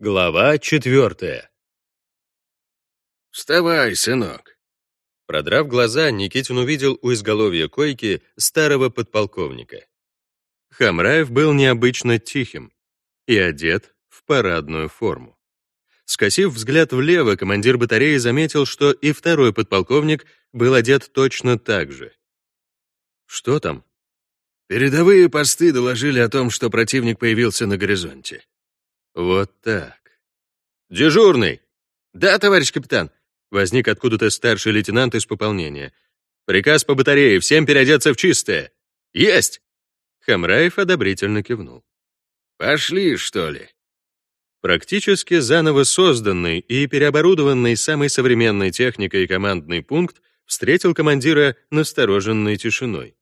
Глава четвертая. «Вставай, сынок!» Продрав глаза, Никитин увидел у изголовья койки старого подполковника. Хамраев был необычно тихим и одет в парадную форму. Скосив взгляд влево, командир батареи заметил, что и второй подполковник был одет точно так же. «Что там?» «Передовые посты доложили о том, что противник появился на горизонте. Вот так. «Дежурный!» «Да, товарищ капитан!» Возник откуда-то старший лейтенант из пополнения. «Приказ по батарее, всем переодеться в чистое!» «Есть!» Хамраев одобрительно кивнул. «Пошли, что ли?» Практически заново созданный и переоборудованный самой современной техникой командный пункт встретил командира настороженной тишиной.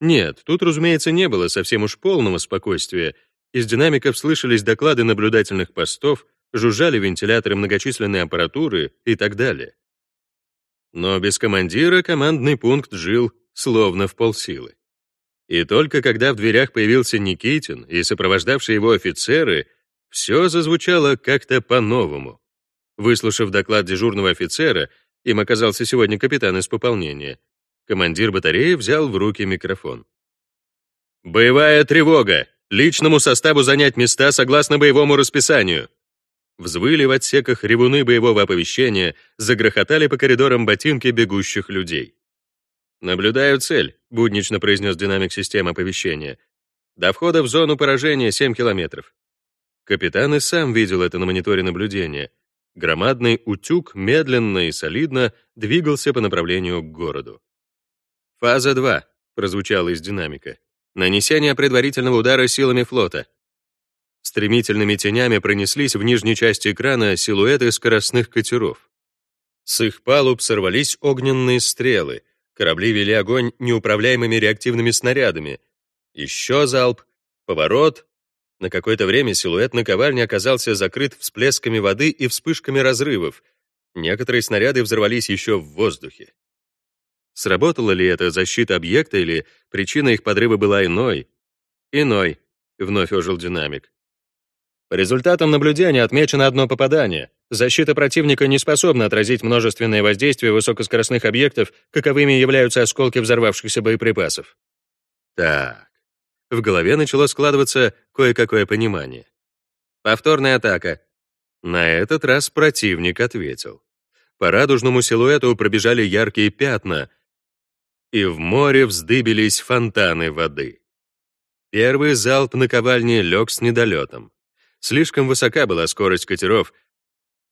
Нет, тут, разумеется, не было совсем уж полного спокойствия, из динамиков слышались доклады наблюдательных постов, жужжали вентиляторы многочисленной аппаратуры и так далее. Но без командира командный пункт жил словно в полсилы. И только когда в дверях появился Никитин и сопровождавшие его офицеры, все зазвучало как-то по-новому. Выслушав доклад дежурного офицера, им оказался сегодня капитан из пополнения, командир батареи взял в руки микрофон. «Боевая тревога! Личному составу занять места согласно боевому расписанию. Взвыли в отсеках ревуны боевого оповещения, загрохотали по коридорам ботинки бегущих людей. «Наблюдаю цель», — буднично произнес динамик системы оповещения. «До входа в зону поражения 7 километров». Капитан и сам видел это на мониторе наблюдения. Громадный утюг медленно и солидно двигался по направлению к городу. «Фаза 2», — прозвучало из динамика. Нанесение предварительного удара силами флота. Стремительными тенями пронеслись в нижней части экрана силуэты скоростных катеров. С их палуб сорвались огненные стрелы. Корабли вели огонь неуправляемыми реактивными снарядами. Еще залп, поворот. На какое-то время силуэт наковальни оказался закрыт всплесками воды и вспышками разрывов. Некоторые снаряды взорвались еще в воздухе. Сработала ли это защита объекта или причина их подрыва была иной? Иной, вновь ожил динамик. По результатам наблюдения отмечено одно попадание. Защита противника не способна отразить множественное воздействие высокоскоростных объектов, каковыми являются осколки взорвавшихся боеприпасов. Так. В голове начало складываться кое-какое понимание. Повторная атака. На этот раз противник ответил. По радужному силуэту пробежали яркие пятна, и в море вздыбились фонтаны воды. Первый залп наковальни лег с недолетом. Слишком высока была скорость катеров,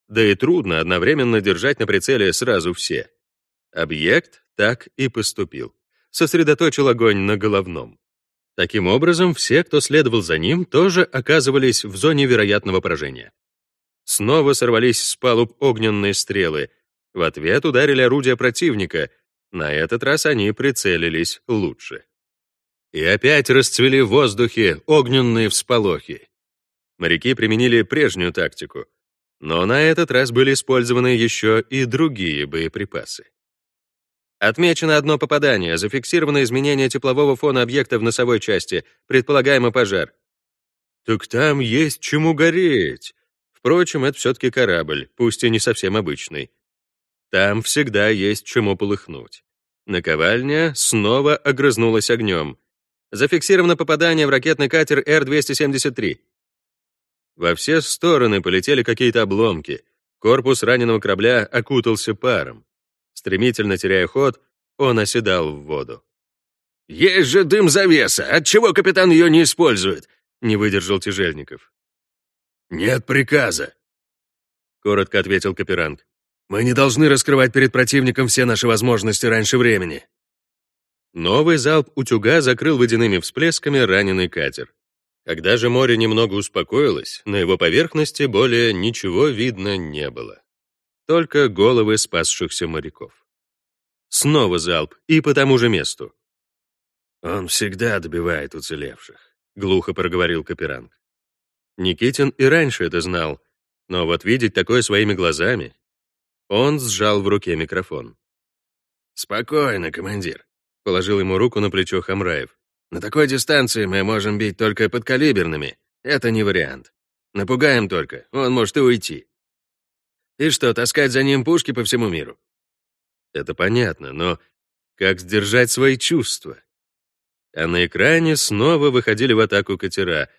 да и трудно одновременно держать на прицеле сразу все. Объект так и поступил. Сосредоточил огонь на головном. Таким образом, все, кто следовал за ним, тоже оказывались в зоне вероятного поражения. Снова сорвались с палуб огненные стрелы. В ответ ударили орудия противника — на этот раз они прицелились лучше. И опять расцвели в воздухе огненные всполохи. Моряки применили прежнюю тактику, но на этот раз были использованы еще и другие боеприпасы. Отмечено одно попадание, зафиксировано изменение теплового фона объекта в носовой части, предполагаемо пожар. Так там есть чему гореть. Впрочем, это все-таки корабль, пусть и не совсем обычный. Там всегда есть чему полыхнуть. Наковальня снова огрызнулась огнем. Зафиксировано попадание в ракетный катер Р-273. Во все стороны полетели какие-то обломки. Корпус раненого корабля окутался паром. Стремительно теряя ход, он оседал в воду. «Есть же дым завеса! Отчего капитан ее не использует?» — не выдержал Тяжельников. «Нет приказа», — коротко ответил Каперанг. Мы не должны раскрывать перед противником все наши возможности раньше времени. Новый залп утюга закрыл водяными всплесками раненый катер. Когда же море немного успокоилось, на его поверхности более ничего видно не было. Только головы спасшихся моряков. Снова залп, и по тому же месту. «Он всегда добивает уцелевших», — глухо проговорил Каперанг. Никитин и раньше это знал, но вот видеть такое своими глазами он сжал в руке микрофон. «Спокойно, командир», — положил ему руку на плечо Хамраев. «На такой дистанции мы можем бить только подкалиберными. Это не вариант. Напугаем только, он может и уйти. И что, таскать за ним пушки по всему миру? Это понятно, но как сдержать свои чувства? А на экране снова выходили в атаку катера.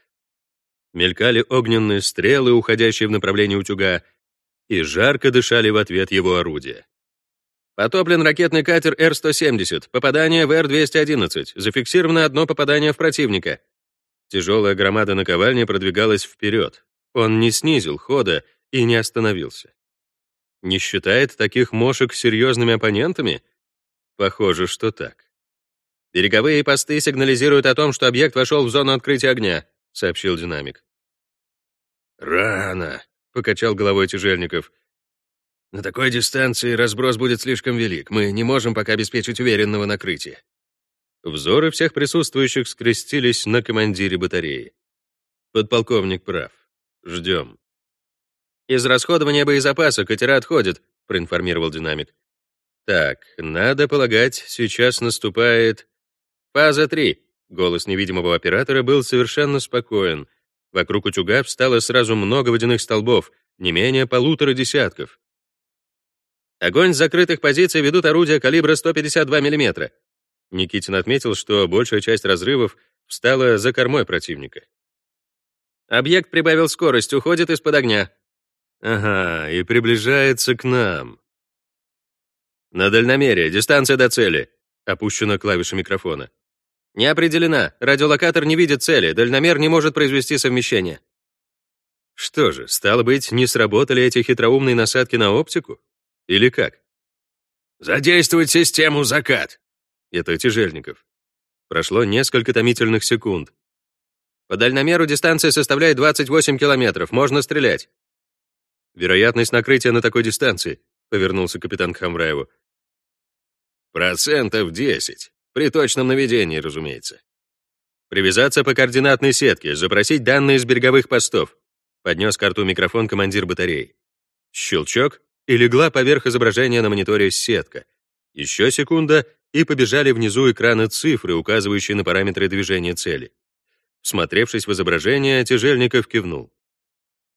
Мелькали огненные стрелы, уходящие в направлении утюга, и жарко дышали в ответ его орудия. Потоплен ракетный катер Р-170. Попадание в Р-211. Зафиксировано одно попадание в противника. Тяжелая громада наковальни продвигалась вперед. Он не снизил хода и не остановился. Не считает таких мошек серьезными оппонентами? Похоже, что так. Береговые посты сигнализируют о том, что объект вошел в зону открытия огня, сообщил динамик. Рано, покачал головой Тяжельников. На такой дистанции разброс будет слишком велик. Мы не можем пока обеспечить уверенного накрытия. Взоры всех присутствующих скрестились на командире батареи. Подполковник прав. Ждем. «Израсходование боезапаса, катера отходят», — проинформировал динамик. «Так, надо полагать, сейчас наступает...» «Фаза 3», — голос невидимого оператора был совершенно спокоен. Вокруг утюга встало сразу много водяных столбов, не менее полутора десятков. Огонь с закрытых позиций ведут орудия калибра 152 мм. Никитин отметил, что большая часть разрывов встала за кормой противника. Объект прибавил скорость, уходит из-под огня. Ага, и приближается к нам. На дальномере, дистанция до цели. Опущена клавиша микрофона. Не определена. Радиолокатор не видит цели, дальномер не может произвести совмещение. Что же, стало быть, не сработали эти хитроумные насадки на оптику? Или как? Задействовать систему закат. Это Тяжельников. Прошло несколько томительных секунд. По дальномеру дистанция составляет 28 километров, можно стрелять. Вероятность накрытия на такой дистанции, повернулся капитан к Хамраеву. Процентов 10. При точном наведении, разумеется. Привязаться по координатной сетке, запросить данные из береговых постов. Поднес карту микрофон командир батареи. Щелчок, и легла поверх изображения на мониторе сетка. Еще секунда, и побежали внизу экрана цифры, указывающие на параметры движения цели. Смотревшись в изображение, Тяжельников кивнул.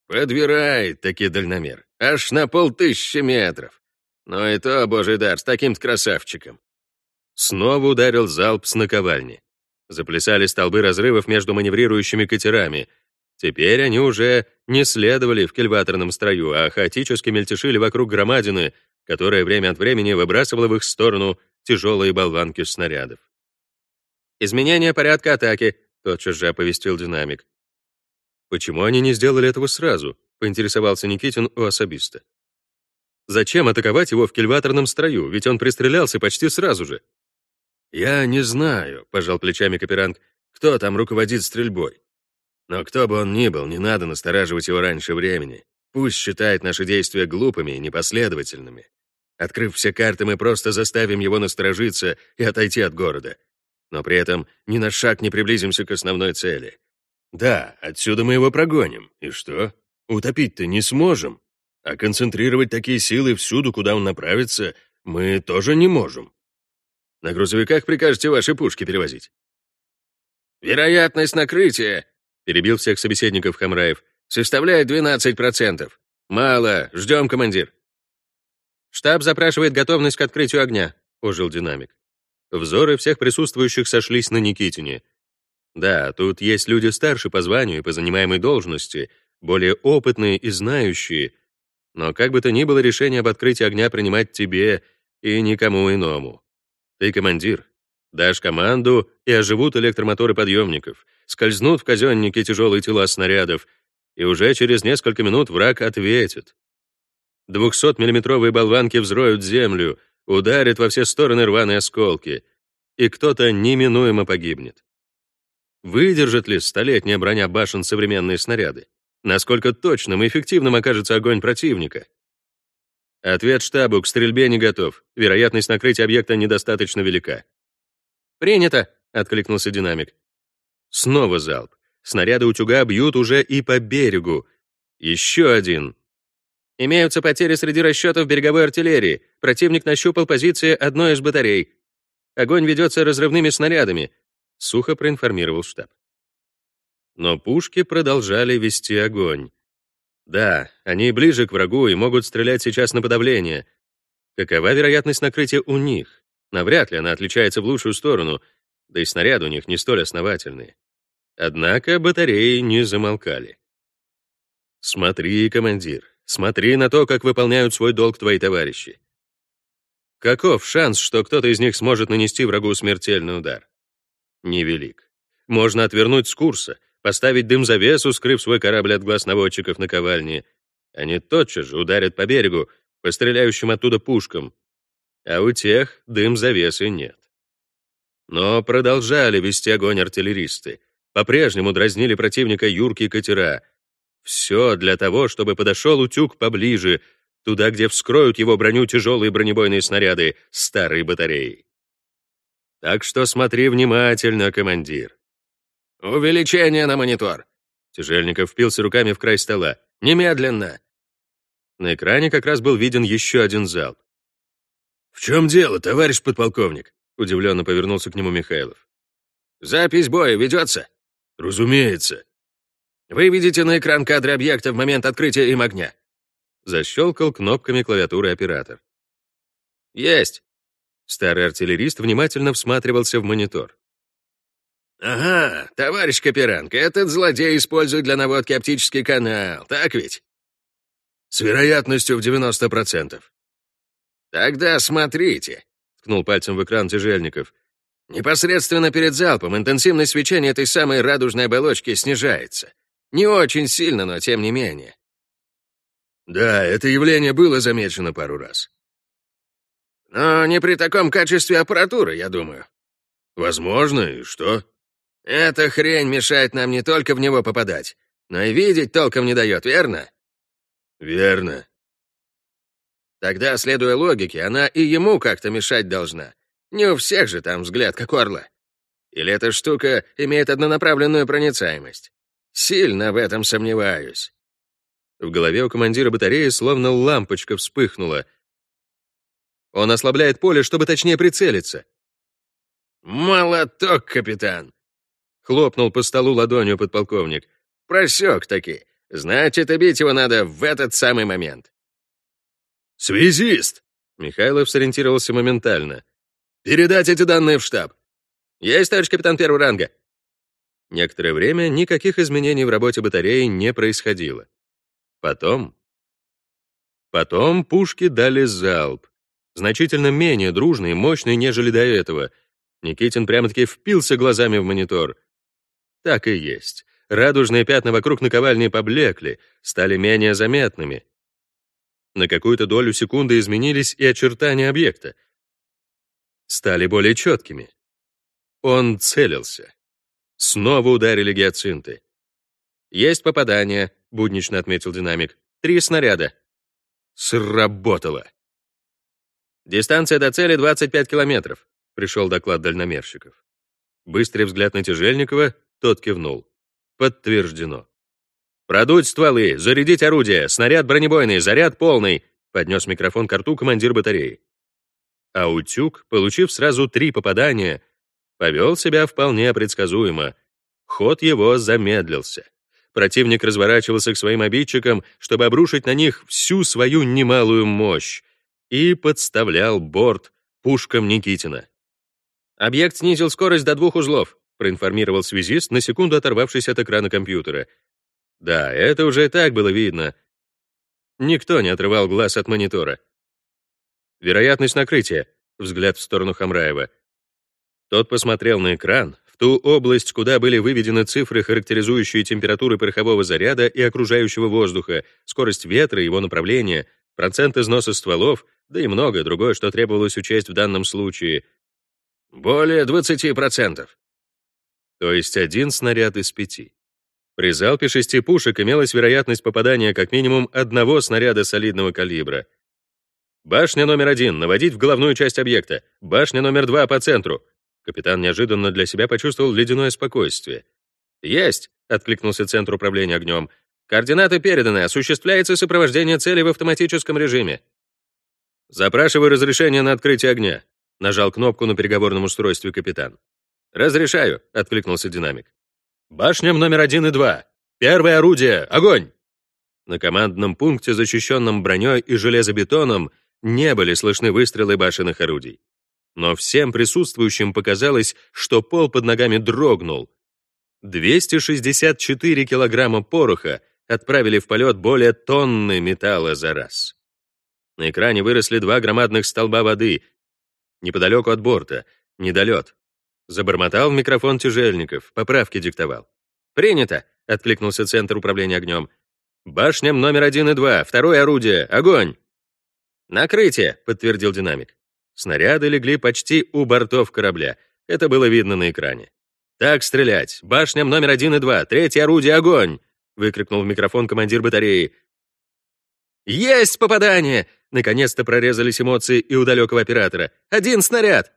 Подбирает таки дальномер. Аж на полтысячи метров. Но и то, божий дар, с таким-то красавчиком. Снова ударил залп с наковальни. Заплясали столбы разрывов между маневрирующими катерами. Теперь они уже не следовали в кильваторном строю, а хаотически мельтешили вокруг громадины, которая время от времени выбрасывала в их сторону тяжелые болванки снарядов. «Изменение порядка атаки», — тотчас же оповестил динамик. Почему они не сделали этого сразу? Поинтересовался Никитин у особиста. Зачем атаковать его в кильваторном строю, ведь он пристрелялся почти сразу же? «Я не знаю», — пожал плечами Каперанг, «кто там руководит стрельбой. Но кто бы он ни был, не надо настораживать его раньше времени. Пусть считает наши действия глупыми и непоследовательными. Открыв все карты, мы просто заставим его насторожиться и отойти от города. Но при этом ни на шаг не приблизимся к основной цели. Да, отсюда мы его прогоним. И что? Утопить-то не сможем. А концентрировать такие силы всюду, куда он направится, мы тоже не можем. На грузовиках прикажете ваши пушки перевозить. Вероятность накрытия, перебил всех собеседников Хамраев, составляет 12%. Мало, ждем, командир. Штаб запрашивает готовность к открытию огня, ожил динамик. Взоры всех присутствующих сошлись на Никитине. Да, тут есть люди старше по званию и по занимаемой должности, более опытные и знающие, но как бы то ни было решение об открытии огня принимать тебе и никому иному. Ты командир. Дашь команду, и оживут электромоторы подъемников, скользнут в казенники тяжелые тела снарядов, и уже через несколько минут враг ответит. 200-миллиметровые болванки взроют землю, ударят во все стороны рваные осколки, и кто-то неминуемо погибнет. Выдержит ли столетняя броня башен современные снаряды? Насколько точным и эффективным окажется огонь противника? Ответ штабу к стрельбе не готов. Вероятность накрытия объекта недостаточно велика. «Принято!» — откликнулся динамик. Снова залп. Снаряды утюга бьют уже и по берегу. Еще один. Имеются потери среди расчетов береговой артиллерии. Противник нащупал позиции одной из батарей. Огонь ведется разрывными снарядами сухо проинформировал штаб. Но пушки продолжали вести огонь. Да, они ближе к врагу и могут стрелять сейчас на подавление. Какова вероятность накрытия у них? Навряд ли она отличается в лучшую сторону, да и снаряды у них не столь основательные. Однако батареи не замолкали. Смотри, командир, смотри на то, как выполняют свой долг твои товарищи. Каков шанс, что кто-то из них сможет нанести врагу смертельный удар? Невелик. Можно отвернуть с курса, поставить дым-завесу, скрыв свой корабль от глаз наводчиков на ковальне. Они тотчас же ударят по берегу, по стреляющим оттуда пушкам. А у тех дым-завесы нет. Но продолжали вести огонь артиллеристы. По-прежнему дразнили противника юркие катера. Все для того, чтобы подошел утюг поближе, туда, где вскроют его броню тяжелые бронебойные снаряды старой батареи. Так что смотри внимательно, командир. Увеличение на монитор. Тяжельников впился руками в край стола. Немедленно. На экране как раз был виден еще один залп. «В чем дело, товарищ подполковник?» Удивленно повернулся к нему Михайлов. «Запись боя ведется?» «Разумеется». «Вы видите на экран кадры объекта в момент открытия им огня?» Защелкал кнопками клавиатуры оператор. «Есть!» Старый артиллерист внимательно всматривался в монитор. «Ага, товарищ Каперанг, этот злодей использует для наводки оптический канал, так ведь?» «С вероятностью в 90%. «Тогда смотрите», — ткнул пальцем в экран тяжельников. «Непосредственно перед залпом интенсивность свечения этой самой радужной оболочки снижается. Не очень сильно, но тем не менее. Да, это явление было замечено пару раз. Но не при таком качестве аппаратуры, я думаю. Возможно, и что? Эта хрень мешает нам не только в него попадать, но и видеть толком не дает, верно? Верно. Тогда, следуя логике, она и ему как-то мешать должна. Не у всех же там взгляд, как у орла. Или эта штука имеет однонаправленную проницаемость? Сильно в этом сомневаюсь. В голове у командира батареи словно лампочка вспыхнула. Он ослабляет поле, чтобы точнее прицелиться. «Молоток, капитан!» — хлопнул по столу ладонью подполковник. «Просек таки. Значит, и его надо в этот самый момент». «Связист!» — Михайлов сориентировался моментально. «Передать эти данные в штаб». «Есть, товарищ капитан первого ранга». Некоторое время никаких изменений в работе батареи не происходило. Потом... Потом пушки дали залп. Значительно менее дружный и мощный, нежели до этого. Никитин прямо-таки впился глазами в монитор. Так и есть. Радужные пятна вокруг наковальни поблекли, стали менее заметными. На какую-то долю секунды изменились и очертания объекта. Стали более четкими. Он целился. Снова ударили гиацинты. «Есть попадание», — буднично отметил динамик. «Три снаряда». Сработало. «Дистанция до цели 25 километров», — пришел доклад дальномерщиков. Быстрый взгляд на Тяжельникова, тот кивнул. «Подтверждено». «Продуть стволы, зарядить орудие, снаряд бронебойный, заряд полный», — поднес микрофон к рту командир батареи. А утюг, получив сразу три попадания, повел себя вполне предсказуемо. Ход его замедлился. Противник разворачивался к своим обидчикам, чтобы обрушить на них всю свою немалую мощь, и подставлял борт пушкам Никитина. «Объект снизил скорость до двух узлов», проинформировал связист, на секунду оторвавшись от экрана компьютера. Да, это уже и так было видно. Никто не отрывал глаз от монитора. Вероятность накрытия. Взгляд в сторону Хамраева. Тот посмотрел на экран, ту область, куда были выведены цифры, характеризующие температуры порохового заряда и окружающего воздуха, скорость ветра, его направление, процент износа стволов, да и многое другое, что требовалось учесть в данном случае. Более 20%. То есть один снаряд из пяти. При залпе шести пушек имелась вероятность попадания как минимум одного снаряда солидного калибра. Башня номер один — наводить в головную часть объекта. Башня номер два — по центру. Капитан неожиданно для себя почувствовал ледяное спокойствие. «Есть!» — откликнулся Центр управления огнем. «Координаты переданы, осуществляется сопровождение цели в автоматическом режиме». «Запрашиваю разрешение на открытие огня», — нажал кнопку на переговорном устройстве капитан. «Разрешаю», — откликнулся динамик. Башням номер один и два. Первое орудие. Огонь!» На командном пункте, защищенном броней и железобетоном, не были слышны выстрелы башенных орудий. Но всем присутствующим показалось, что пол под ногами дрогнул. 264 килограмма пороха отправили в полет более тонны металла за раз. На экране выросли два громадных столба воды. Неподалеку от борта, недолет. Забормотал в микрофон тяжельников, поправки диктовал. «Принято!» — откликнулся Центр управления огнем. «Башням номер один и два, второе орудие, огонь!» «Накрытие!» — подтвердил динамик. Снаряды легли почти у бортов корабля. Это было видно на экране. «Так стрелять! Башням номер один и два, третье орудие, огонь!» — выкрикнул в микрофон командир батареи. «Есть попадание!» Наконец-то прорезались эмоции и у далекого оператора. «Один снаряд!»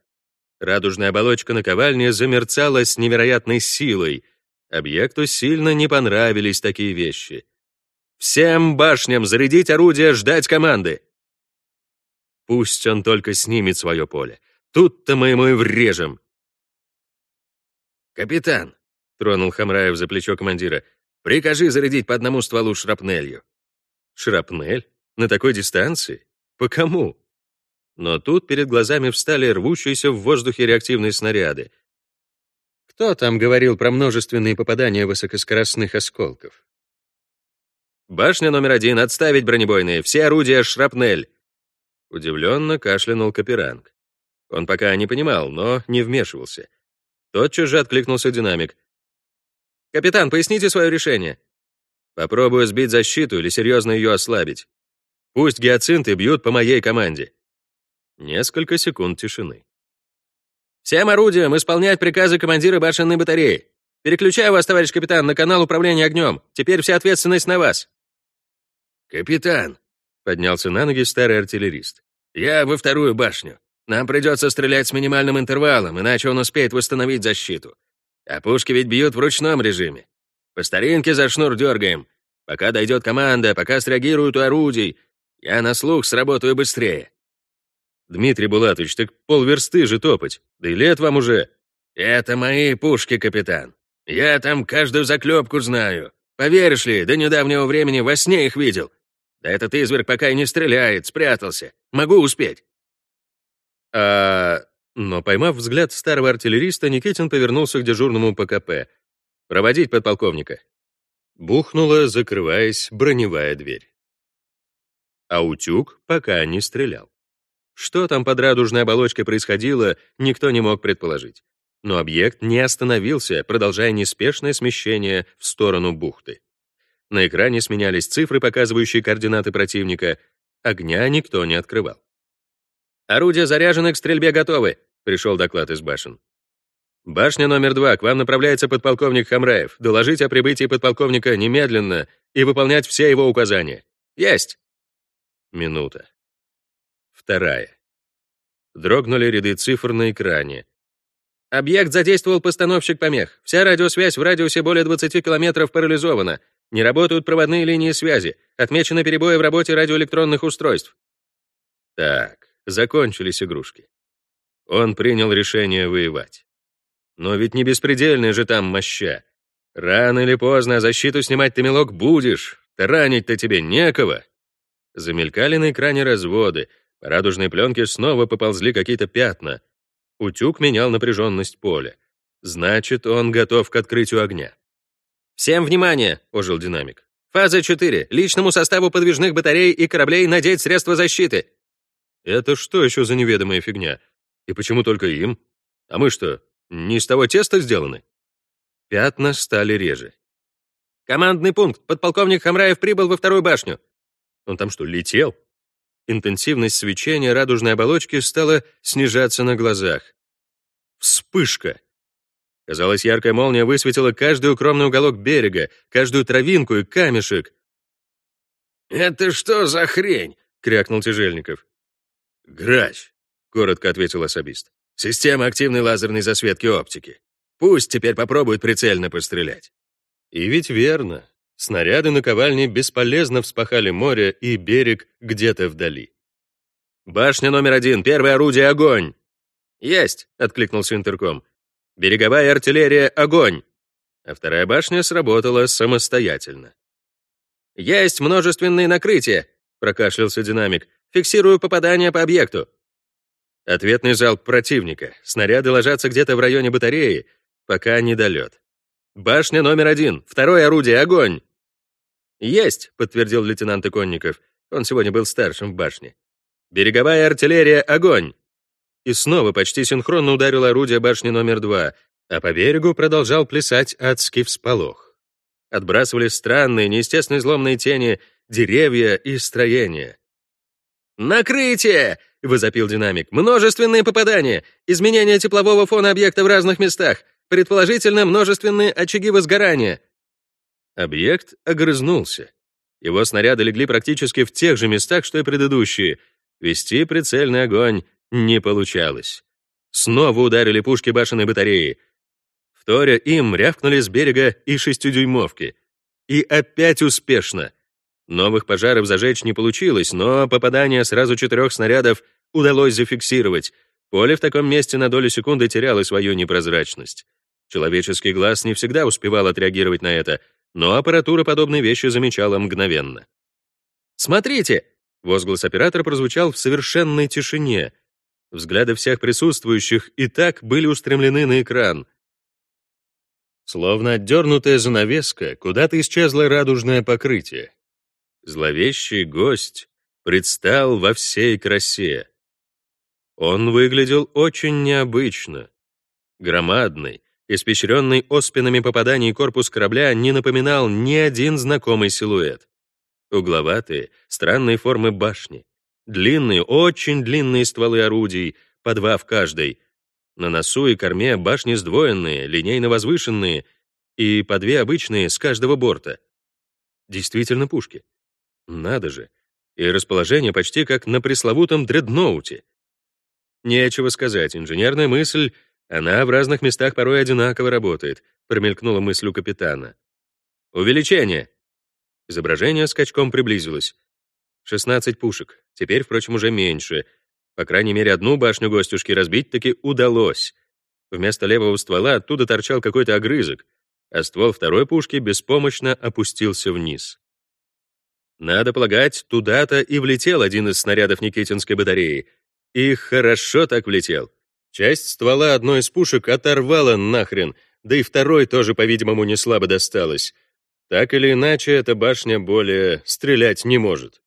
Радужная оболочка наковальни замерцала с невероятной силой. Объекту сильно не понравились такие вещи. «Всем башням зарядить орудие, ждать команды!» Пусть он только снимет свое поле. Тут-то мы ему и врежем. «Капитан», — тронул Хамраев за плечо командира, «прикажи зарядить по одному стволу шрапнелью». Шрапнель? На такой дистанции? По кому? Но тут перед глазами встали рвущиеся в воздухе реактивные снаряды. Кто там говорил про множественные попадания высокоскоростных осколков? «Башня номер один, отставить бронебойные, все орудия шрапнель!» Удивленно кашлянул Каперанг. Он пока не понимал, но не вмешивался. Тотчас же откликнулся динамик. «Капитан, поясните свое решение». «Попробую сбить защиту или серьезно ее ослабить. Пусть гиацинты бьют по моей команде». Несколько секунд тишины. «Всем орудиям исполнять приказы командира башенной батареи. Переключаю вас, товарищ капитан, на канал управления огнем. Теперь вся ответственность на вас». «Капитан», — поднялся на ноги старый артиллерист, «я во вторую башню. Нам придется стрелять с минимальным интервалом, иначе он успеет восстановить защиту. А пушки ведь бьют в ручном режиме. По старинке за шнур дергаем. Пока дойдет команда, пока среагируют у орудий, я на слух сработаю быстрее. Дмитрий Булатович, так полверсты же топать. Да и лет вам уже. Это мои пушки, капитан. Я там каждую заклепку знаю. Поверишь ли, до недавнего времени во сне их видел. Да этот изверг пока и не стреляет, спрятался. Могу успеть. А... Но, поймав взгляд старого артиллериста, Никитин повернулся к дежурному ПКП. «Проводить подполковника». Бухнула, закрываясь, броневая дверь. А утюг пока не стрелял. Что там под радужной оболочкой происходило, никто не мог предположить. Но объект не остановился, продолжая неспешное смещение в сторону бухты. На экране сменялись цифры, показывающие координаты противника. Огня никто не открывал. «Орудия заряжены, к стрельбе готовы», — пришел доклад из башен. «Башня номер два, к вам направляется подполковник Хамраев. Доложить о прибытии подполковника немедленно и выполнять все его указания. Есть!» Минута. Вторая. Дрогнули ряды цифр на экране. Объект задействовал постановщик помех. Вся радиосвязь в радиусе более 20 километров парализована. Не работают проводные линии связи. Отмечены перебои в работе радиоэлектронных устройств. Так, закончились игрушки. Он принял решение воевать. Но ведь не беспредельная же там моща. Рано или поздно защиту снимать ты, мелок, будешь. Ранить-то тебе некого. Замелькали на экране разводы. По радужной пленке снова поползли какие-то пятна. Утюг менял напряженность поля. Значит, он готов к открытию огня. «Всем внимание!» — ожил динамик. «Фаза 4. Личному составу подвижных батарей и кораблей надеть средства защиты». «Это что еще за неведомая фигня? И почему только им? А мы что, не из того теста сделаны?» Пятна стали реже. «Командный пункт. Подполковник Хамраев прибыл во вторую башню». «Он там что, летел?» Интенсивность свечения радужной оболочки стала снижаться на глазах. Вспышка! Казалось, яркая молния высветила каждый укромный уголок берега, каждую травинку и камешек. «Это что за хрень?» — крякнул Тяжельников. «Грач», — коротко ответил особист. «Система активной лазерной засветки оптики. Пусть теперь попробует прицельно пострелять». И ведь верно. Снаряды наковальни бесполезно вспахали море и берег где-то вдали. «Башня номер один, первое орудие, огонь!» «Есть!» — откликнулся интерком. «Береговая артиллерия, огонь!» а вторая башня сработала самостоятельно. «Есть множественные накрытия», — прокашлялся динамик. «Фиксирую попадание по объекту». Ответный залп противника. Снаряды ложатся где-то в районе батареи, пока не долет. «Башня номер один. Второе орудие. Огонь!» «Есть», — подтвердил лейтенант Иконников. Он сегодня был старшим в башне. «Береговая артиллерия. Огонь!» И снова почти синхронно ударил орудие башни номер два, а по берегу продолжал плясать адский всполох. Отбрасывали странные, неестественно изломные тени, деревья и строения. «Накрытие!» — возопил динамик. «Множественные попадания! Изменение теплового фона объекта в разных местах! Предположительно, множественные очаги возгорания!» Объект огрызнулся. Его снаряды легли практически в тех же местах, что и предыдущие. Вести прицельный огонь не получалось. Снова ударили пушки башенной батареи. Вторя им рявкнули с берега и шестидюймовки. И опять успешно. Новых пожаров зажечь не получилось, но попадание сразу четырех снарядов удалось зафиксировать. Поле в таком месте на долю секунды теряло свою непрозрачность. Человеческий глаз не всегда успевал отреагировать на это, но аппаратура подобные вещи замечала мгновенно. «Смотрите!» — возглас оператора прозвучал в совершенной тишине. Взгляды всех присутствующих и так были устремлены на экран. Словно отдернутая занавеска, куда-то исчезло радужное покрытие. Зловещий гость предстал во всей красе. Он выглядел очень необычно. Громадный, испещренный оспинами попаданий корпус корабля не напоминал ни один знакомый силуэт. Угловатые, странные формы башни, длинные, очень длинные стволы орудий, по два в каждой, на носу и корме башни сдвоенные, линейно возвышенные и по две обычные с каждого борта. Действительно пушки. Надо же. И расположение почти как на пресловутом дредноуте. Нечего сказать, инженерная мысль, она в разных местах порой одинаково работает, промелькнула мысль у капитана. Увеличение. Изображение скачком приблизилось. 16 пушек, теперь, впрочем, уже меньше — по крайней мере, одну башню гостюшки разбить таки удалось. Вместо левого ствола оттуда торчал какой-то огрызок, а ствол второй пушки беспомощно опустился вниз. Надо полагать, туда-то и влетел один из снарядов Никитинской батареи. И хорошо так влетел. Часть ствола одной из пушек оторвала нахрен, да и второй тоже, по-видимому, не слабо досталось. Так или иначе, эта башня более стрелять не может.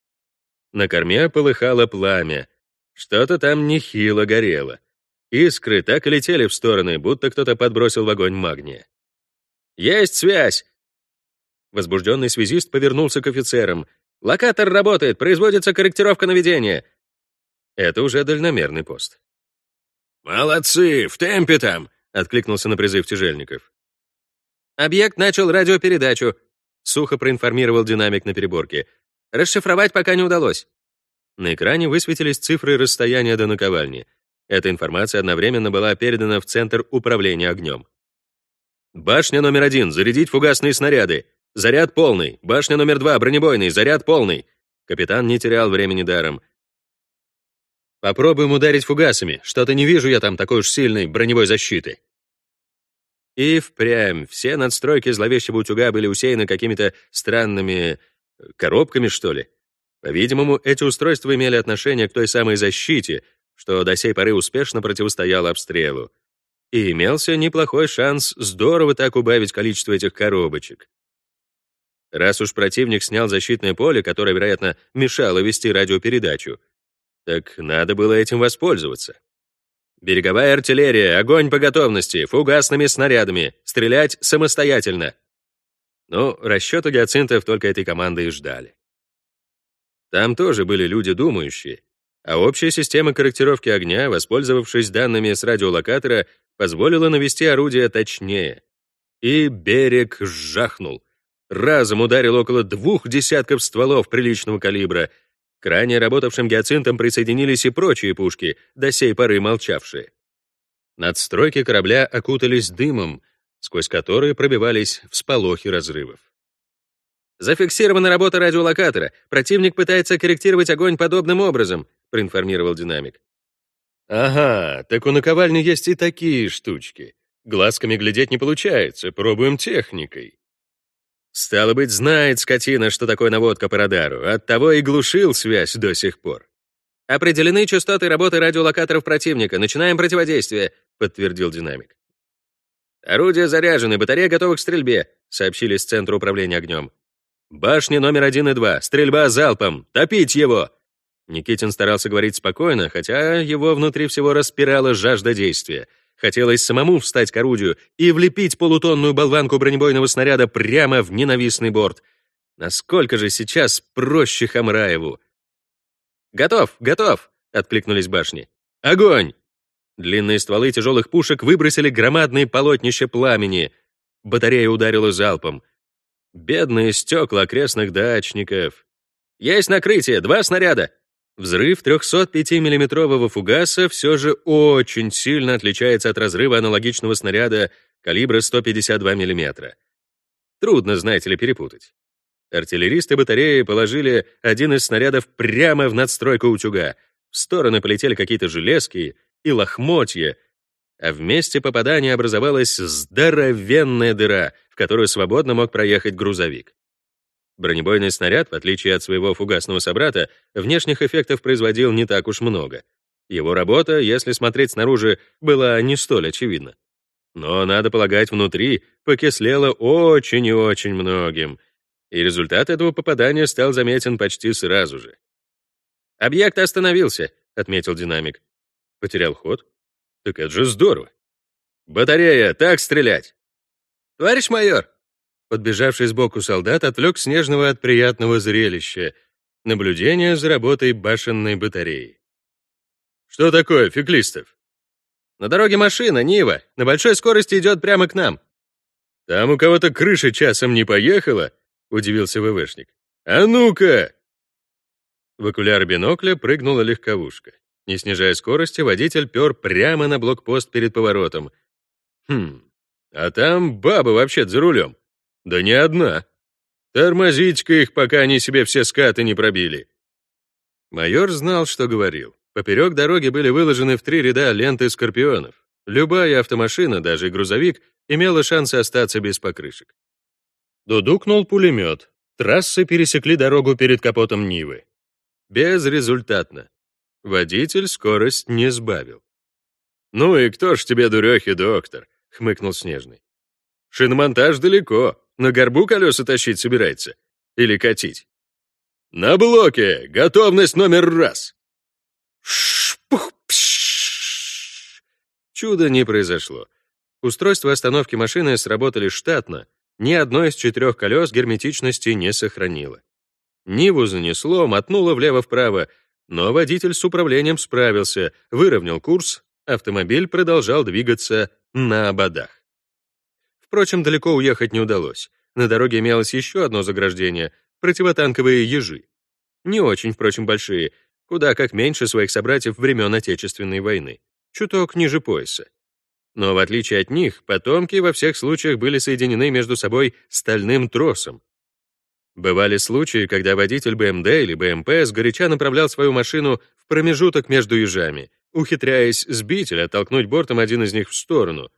На корме полыхало пламя, что-то там нехило горело. Искры так и летели в стороны, будто кто-то подбросил в огонь магния. «Есть связь!» Возбужденный связист повернулся к офицерам. «Локатор работает, производится корректировка наведения». Это уже дальномерный пост. «Молодцы, в темпе там!» — откликнулся на призыв тяжельников. «Объект начал радиопередачу», — сухо проинформировал динамик на переборке. «Расшифровать пока не удалось». На экране высветились цифры расстояния до наковальни. Эта информация одновременно была передана в Центр управления огнем. «Башня номер один, зарядить фугасные снаряды. Заряд полный. Башня номер два, бронебойный, заряд полный». Капитан не терял времени даром. «Попробуем ударить фугасами. Что-то не вижу я там такой уж сильной броневой защиты». И впрямь все надстройки зловещего утюга были усеяны какими-то странными э, коробками, что ли. По-видимому, эти устройства имели отношение к той самой защите, что до сей поры успешно противостояла обстрелу. И имелся неплохой шанс здорово так убавить количество этих коробочек. Раз уж противник снял защитное поле, которое, вероятно, мешало вести радиопередачу, так надо было этим воспользоваться. Береговая артиллерия, огонь по готовности, фугасными снарядами, стрелять самостоятельно. Ну, расчеты гиацинтов только этой команды и ждали. Там тоже были люди думающие, а общая система корректировки огня, воспользовавшись данными с радиолокатора, позволила навести орудие точнее. И берег сжахнул. Разом ударил около двух десятков стволов приличного калибра. К ранее работавшим гиацинтам присоединились и прочие пушки, до сей поры молчавшие. Надстройки корабля окутались дымом, сквозь которые пробивались всполохи разрывов. «Зафиксирована работа радиолокатора. Противник пытается корректировать огонь подобным образом», — проинформировал динамик. «Ага, так у наковальни есть и такие штучки. Глазками глядеть не получается, пробуем техникой. Стало быть, знает скотина, что такое наводка по радару, оттого и глушил связь до сих пор. «Определены частоты работы радиолокаторов противника. Начинаем противодействие», — подтвердил динамик. «Орудия заряжены, батарея готова к стрельбе», — сообщили с центра управления огнем. «Башни номер один и два. Стрельба залпом. Топить его!» Никитин старался говорить спокойно, хотя его внутри всего распирала жажда действия. Хотелось самому встать к орудию и влепить полутонную болванку бронебойного снаряда прямо в ненавистный борт. Насколько же сейчас проще Хамраеву? «Готов, готов!» — откликнулись башни. «Огонь!» Длинные стволы тяжелых пушек выбросили громадные полотнища пламени. Батарея ударила залпом. Бедные стекла окрестных дачников. «Есть накрытие! Два снаряда!» Взрыв 305 миллиметрового фугаса все же очень сильно отличается от разрыва аналогичного снаряда калибра 152 мм. Трудно, знаете ли, перепутать. Артиллеристы батареи положили один из снарядов прямо в надстройку утюга. В стороны полетели какие-то железки и лохмотья, а в месте попадания образовалась здоровенная дыра, в которую свободно мог проехать грузовик. Бронебойный снаряд, в отличие от своего фугасного собрата, внешних эффектов производил не так уж много. Его работа, если смотреть снаружи, была не столь очевидна. Но, надо полагать, внутри покислело очень и очень многим, и результат этого попадания стал заметен почти сразу же. «Объект остановился», — отметил динамик. «Потерял ход? Так это же здорово! Батарея, так стрелять!» «Товарищ майор!» Подбежавший сбоку солдат отвлек Снежного от приятного зрелища — наблюдения за работой башенной батареи. «Что такое, Феклистов?» «На дороге машина, Нива, на большой скорости идет прямо к нам». «Там у кого-то крыша часом не поехала?» — удивился ВВшник. «А ну-ка!» В окуляр бинокля прыгнула легковушка. Не снижая скорости, водитель пер прямо на блокпост перед поворотом. Хм, а там баба вообще за рулем. Да не одна. Тормозите-ка их, пока они себе все скаты не пробили. Майор знал, что говорил. Поперек дороги были выложены в три ряда ленты скорпионов. Любая автомашина, даже грузовик, имела шансы остаться без покрышек. Дудукнул пулемет. Трассы пересекли дорогу перед капотом Нивы. Безрезультатно. Водитель скорость не сбавил. «Ну и кто ж тебе, дурехи, доктор?» — хмыкнул Снежный. «Шиномонтаж далеко, на горбу колеса тащить собирается. Или катить?» «На блоке! Готовность номер раз!» Шпух. Чудо не произошло. Устройства остановки машины сработали штатно, ни одно из четырех колес герметичности не сохранило. Ниву занесло, мотнуло влево-вправо, но водитель с управлением справился, выровнял курс, автомобиль продолжал двигаться на ободах. Впрочем, далеко уехать не удалось. На дороге имелось еще одно заграждение — противотанковые ежи. Не очень, впрочем, большие, куда как меньше своих собратьев времен Отечественной войны, чуток ниже пояса. Но в отличие от них, потомки во всех случаях были соединены между собой стальным тросом. Бывали случаи, когда водитель БМД или БМП сгоряча направлял свою машину в промежуток между ежами, ухитряясь сбить или оттолкнуть бортом один из них в сторону.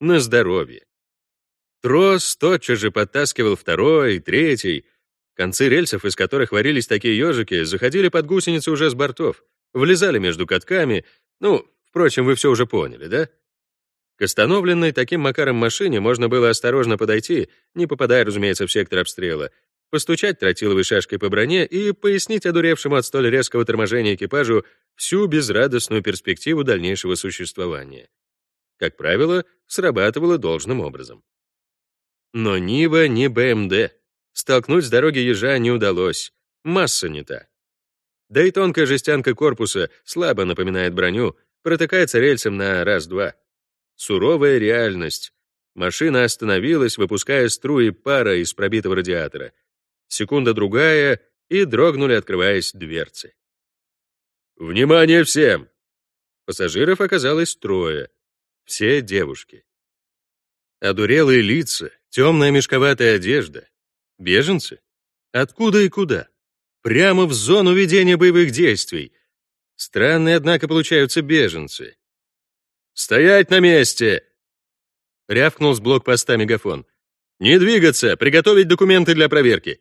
На здоровье. Трос тотчас же подтаскивал второй, третий. Концы рельсов, из которых варились такие ежики, заходили под гусеницы уже с бортов, влезали между катками. Ну, впрочем, вы все уже поняли, да? К остановленной таким макаром машине можно было осторожно подойти, не попадая, разумеется, в сектор обстрела, постучать тротиловой шашкой по броне и пояснить одуревшему от столь резкого торможения экипажу всю безрадостную перспективу дальнейшего существования. Как правило, срабатывало должным образом. Но Нива не БМД. Столкнуть с дороги ежа не удалось. Масса не та. Да и тонкая жестянка корпуса слабо напоминает броню, протыкается рельсом на раз-два. Суровая реальность. Машина остановилась, выпуская струи пара из пробитого радиатора. Секунда-другая, и дрогнули, открываясь дверцы. «Внимание всем!» Пассажиров оказалось трое. Все девушки. Одурелые лица, темная мешковатая одежда. Беженцы? Откуда и куда? Прямо в зону ведения боевых действий. Странные, однако, получаются беженцы. «Стоять на месте!» — рявкнул с блокпоста мегафон. «Не двигаться! Приготовить документы для проверки!»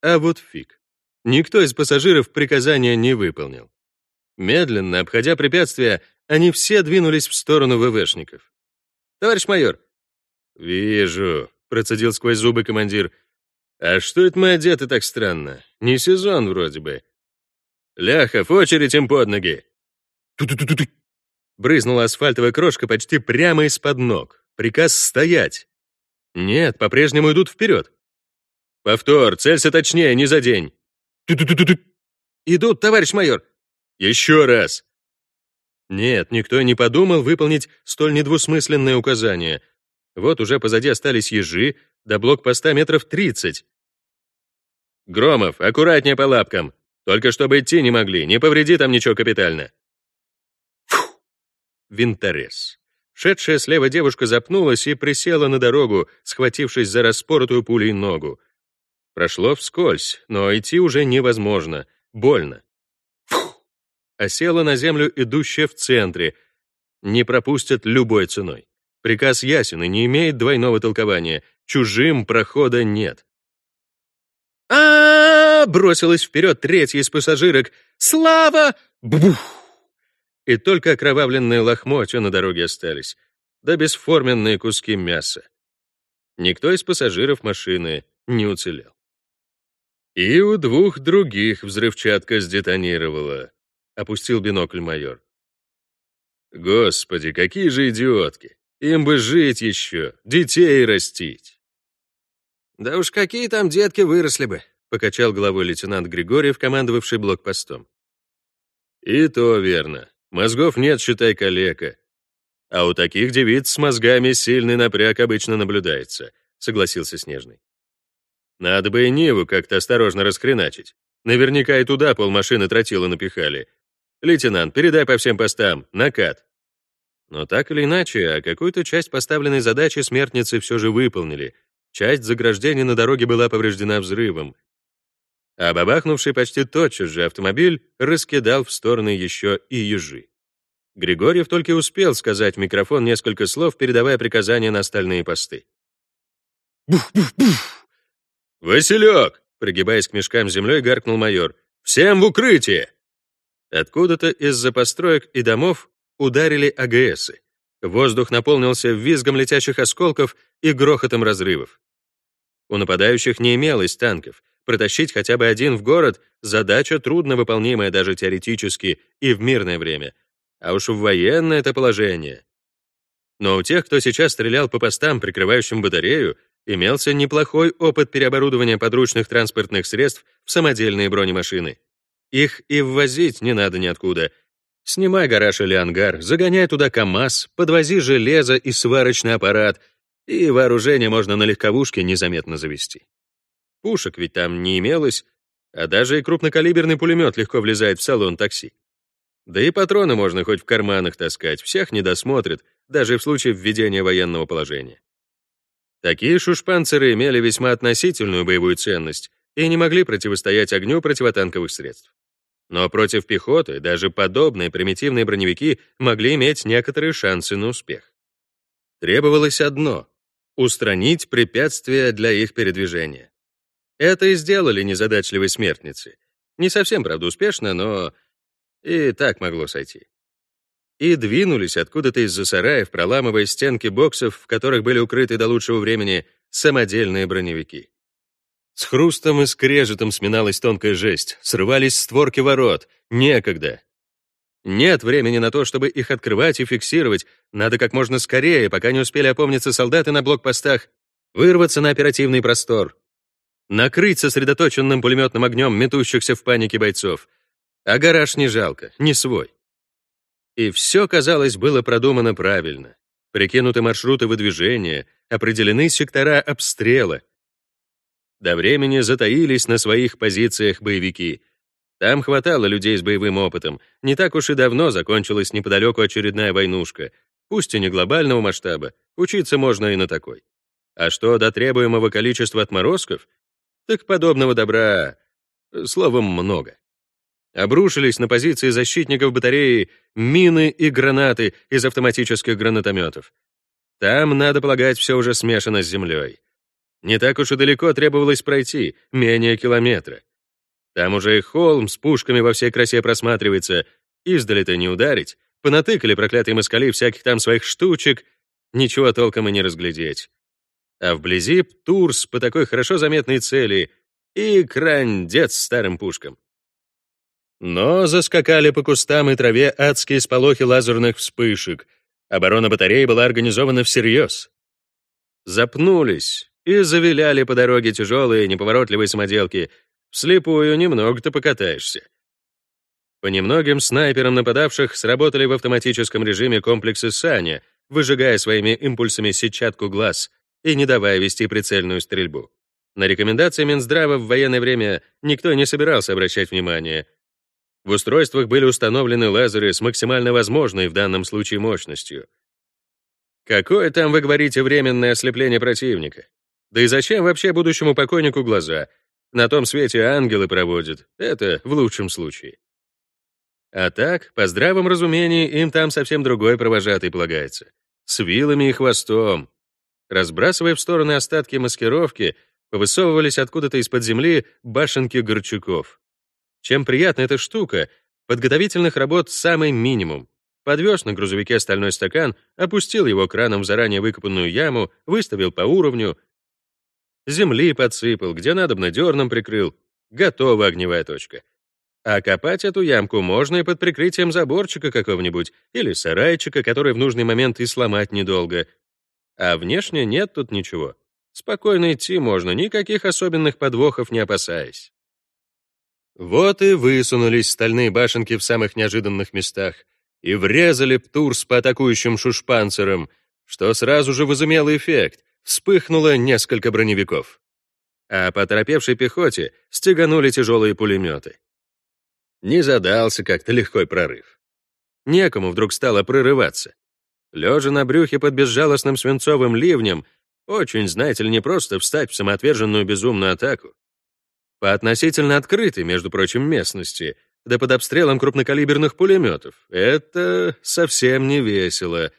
А вот фиг. Никто из пассажиров приказания не выполнил. Медленно, обходя препятствия, они все двинулись в сторону ВВшников. «Товарищ майор!» «Вижу», — процедил сквозь зубы командир. «А что это мы одеты так странно? Не сезон вроде бы». «Ляхов, очередь им под ноги!» Ту-ту-ту-ту. Брызнула асфальтовая крошка почти прямо из-под ног. Приказ стоять. Нет, по-прежнему идут вперед. Повтор, целься точнее, не за день. Ту-ту-ту-ту. Идут, товарищ майор. Еще раз. Нет, никто не подумал выполнить столь недвусмысленное указание. Вот уже позади остались ежи, до блокпоста метров тридцать. Громов, аккуратнее по лапкам. Только чтобы идти не могли, не повреди там ничего капитально винторез. Шедшая слева девушка запнулась и присела на дорогу, схватившись за распоротую пулей ногу. Прошло вскользь, но идти уже невозможно, больно. Фух! Осела на землю идущая в центре. Не пропустят любой ценой. Приказ ясен и не имеет двойного толкования. Чужим прохода нет. а, бросилась вперед третья из пассажирок. «Слава!» Бух! и только окровавленные лохмотья на дороге остались, да бесформенные куски мяса. Никто из пассажиров машины не уцелел. И у двух других взрывчатка сдетонировала, опустил бинокль майор. Господи, какие же идиотки! Им бы жить еще, детей растить. Да уж какие там детки выросли бы, покачал головой лейтенант Григорьев, командовавший блокпостом. И то верно. Мозгов нет, считай, калека. А у таких девиц с мозгами сильный напряг обычно наблюдается, согласился Снежный. Надо бы и Ниву как-то осторожно раскреначить. Наверняка и туда полмашины тротила напихали. Лейтенант, передай по всем постам, накат. Но так или иначе, а какую-то часть поставленной задачи смертницы все же выполнили. Часть заграждения на дороге была повреждена взрывом, а бабахнувший почти тотчас же автомобиль раскидал в стороны еще и ежи. Григорьев только успел сказать в микрофон несколько слов, передавая приказания на остальные посты. «Бух-бух-бух!» «Василек!» — пригибаясь к мешкам землей, гаркнул майор. «Всем в укрытие!» Откуда-то из-за построек и домов ударили АГСы. Воздух наполнился визгом летящих осколков и грохотом разрывов. У нападающих не имелось танков, Протащить хотя бы один в город — задача трудновыполнимая даже теоретически и в мирное время. А уж в военное это положение. Но у тех, кто сейчас стрелял по постам, прикрывающим батарею, имелся неплохой опыт переоборудования подручных транспортных средств в самодельные бронемашины. Их и ввозить не надо ниоткуда. Снимай гараж или ангар, загоняй туда КАМАЗ, подвози железо и сварочный аппарат, и вооружение можно на легковушке незаметно завести. Пушек ведь там не имелось, а даже и крупнокалиберный пулемет легко влезает в салон такси. Да и патроны можно хоть в карманах таскать, всех не досмотрят, даже в случае введения военного положения. Такие шушпанцеры имели весьма относительную боевую ценность и не могли противостоять огню противотанковых средств. Но против пехоты даже подобные примитивные броневики могли иметь некоторые шансы на успех. Требовалось одно — устранить препятствия для их передвижения. Это и сделали незадачливые смертницы. Не совсем, правда, успешно, но и так могло сойти. И двинулись откуда-то из-за сараев, проламывая стенки боксов, в которых были укрыты до лучшего времени самодельные броневики. С хрустом и скрежетом сминалась тонкая жесть, срывались створки ворот. Некогда. Нет времени на то, чтобы их открывать и фиксировать. Надо как можно скорее, пока не успели опомниться солдаты на блокпостах, вырваться на оперативный простор, накрыть сосредоточенным пулеметным огнем метущихся в панике бойцов. А гараж не жалко, не свой. И все, казалось, было продумано правильно. Прикинуты маршруты выдвижения, определены сектора обстрела. До времени затаились на своих позициях боевики. Там хватало людей с боевым опытом. Не так уж и давно закончилась неподалеку очередная войнушка. Пусть и не глобального масштаба, учиться можно и на такой. А что до требуемого количества отморозков, так подобного добра, словом, много. Обрушились на позиции защитников батареи мины и гранаты из автоматических гранатометов. Там, надо полагать, все уже смешано с землей. Не так уж и далеко требовалось пройти, менее километра. Там уже и холм с пушками во всей красе просматривается. Издали-то не ударить. Понатыкали проклятые москали всяких там своих штучек. Ничего толком и не разглядеть. А вблизи Турс по такой хорошо заметной цели и крандец старым пушкам. Но заскакали по кустам и траве адские сполохи лазерных вспышек. Оборона батареи была организована всерьез. Запнулись и завиляли по дороге тяжелые неповоротливые самоделки. Вслепую немного-то покатаешься. По немногим снайперам нападавших сработали в автоматическом режиме комплексы Саня, выжигая своими импульсами сетчатку глаз и не давая вести прицельную стрельбу. На рекомендации Минздрава в военное время никто не собирался обращать внимание, в устройствах были установлены лазеры с максимально возможной в данном случае мощностью. Какое там, вы говорите, временное ослепление противника? Да и зачем вообще будущему покойнику глаза? На том свете ангелы проводят. Это в лучшем случае. А так, по здравом разумении, им там совсем другой провожатый полагается. С вилами и хвостом. Разбрасывая в стороны остатки маскировки, повысовывались откуда-то из-под земли башенки горчаков. Чем приятна эта штука, подготовительных работ самый минимум. Подвез на грузовике стальной стакан, опустил его краном в заранее выкопанную яму, выставил по уровню, земли подсыпал, где надобно дерном прикрыл. Готова огневая точка. А копать эту ямку можно и под прикрытием заборчика какого-нибудь или сарайчика, который в нужный момент и сломать недолго. А внешне нет тут ничего. Спокойно идти можно, никаких особенных подвохов не опасаясь. Вот и высунулись стальные башенки в самых неожиданных местах и врезали Птурс по атакующим шушпанцерам, что сразу же возымело эффект, вспыхнуло несколько броневиков. А по торопевшей пехоте стеганули тяжелые пулеметы. Не задался как-то легкой прорыв. Некому вдруг стало прорываться. Лежа на брюхе под безжалостным свинцовым ливнем, очень, знаете ли, не просто встать в самоотверженную безумную атаку. По относительно открытой, между прочим, местности, да под обстрелом крупнокалиберных пулеметов. Это совсем не весело.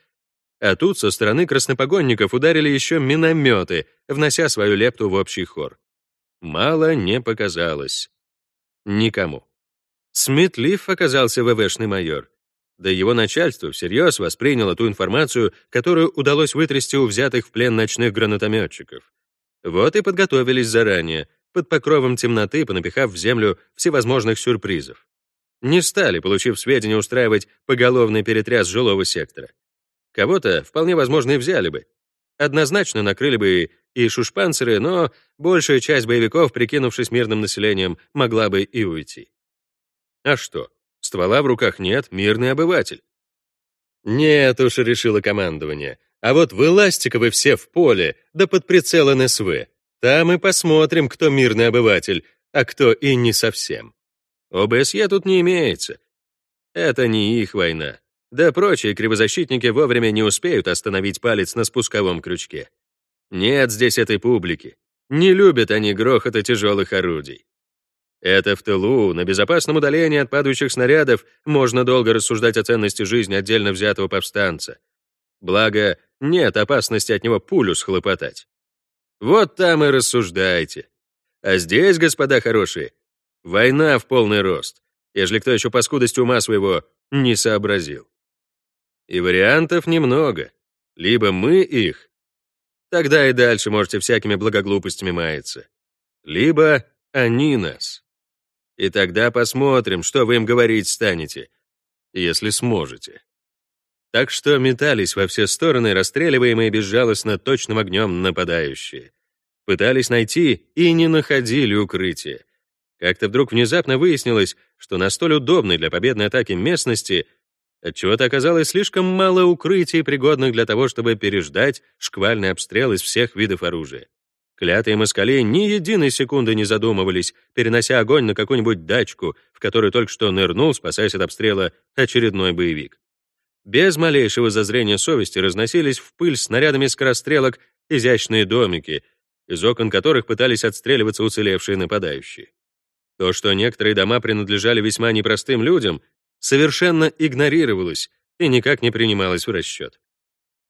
А тут со стороны краснопогонников ударили еще минометы, внося свою лепту в общий хор. Мало не показалось. Никому. Сметлив оказался ВВшный майор. Да его начальство всерьез восприняло ту информацию, которую удалось вытрясти у взятых в плен ночных гранатометчиков. Вот и подготовились заранее, под покровом темноты, понапихав в землю всевозможных сюрпризов. Не стали, получив сведения, устраивать поголовный перетряс жилого сектора. Кого-то, вполне возможно, и взяли бы. Однозначно накрыли бы и шушпанцеры, но большая часть боевиков, прикинувшись мирным населением, могла бы и уйти. А что? Ствола в руках нет, мирный обыватель. Нет уж, решило командование. А вот вылазьте-ка вы все в поле, да под прицел НСВ. Там и посмотрим, кто мирный обыватель, а кто и не совсем. ОБСЕ тут не имеется. Это не их война. Да прочие кривозащитники вовремя не успеют остановить палец на спусковом крючке. Нет здесь этой публики. Не любят они грохота тяжелых орудий. Это в тылу, на безопасном удалении от падающих снарядов, можно долго рассуждать о ценности жизни отдельно взятого повстанца. Благо, нет опасности от него пулю схлопотать. Вот там и рассуждайте. А здесь, господа хорошие, война в полный рост, ежели кто еще по скудости ума своего не сообразил. И вариантов немного. Либо мы их, тогда и дальше можете всякими благоглупостями маяться. Либо они нас. И тогда посмотрим, что вы им говорить станете, если сможете. Так что метались во все стороны расстреливаемые безжалостно точным огнем нападающие. Пытались найти и не находили укрытие. Как-то вдруг внезапно выяснилось, что на столь удобной для победной атаки местности отчего-то оказалось слишком мало укрытий, пригодных для того, чтобы переждать шквальный обстрел из всех видов оружия. Клятые москали ни единой секунды не задумывались, перенося огонь на какую-нибудь дачку, в которую только что нырнул, спасаясь от обстрела, очередной боевик без малейшего зазрения совести разносились в пыль снарядами скорострелок изящные домики, из окон которых пытались отстреливаться уцелевшие нападающие. То, что некоторые дома принадлежали весьма непростым людям, совершенно игнорировалось и никак не принималось в расчет.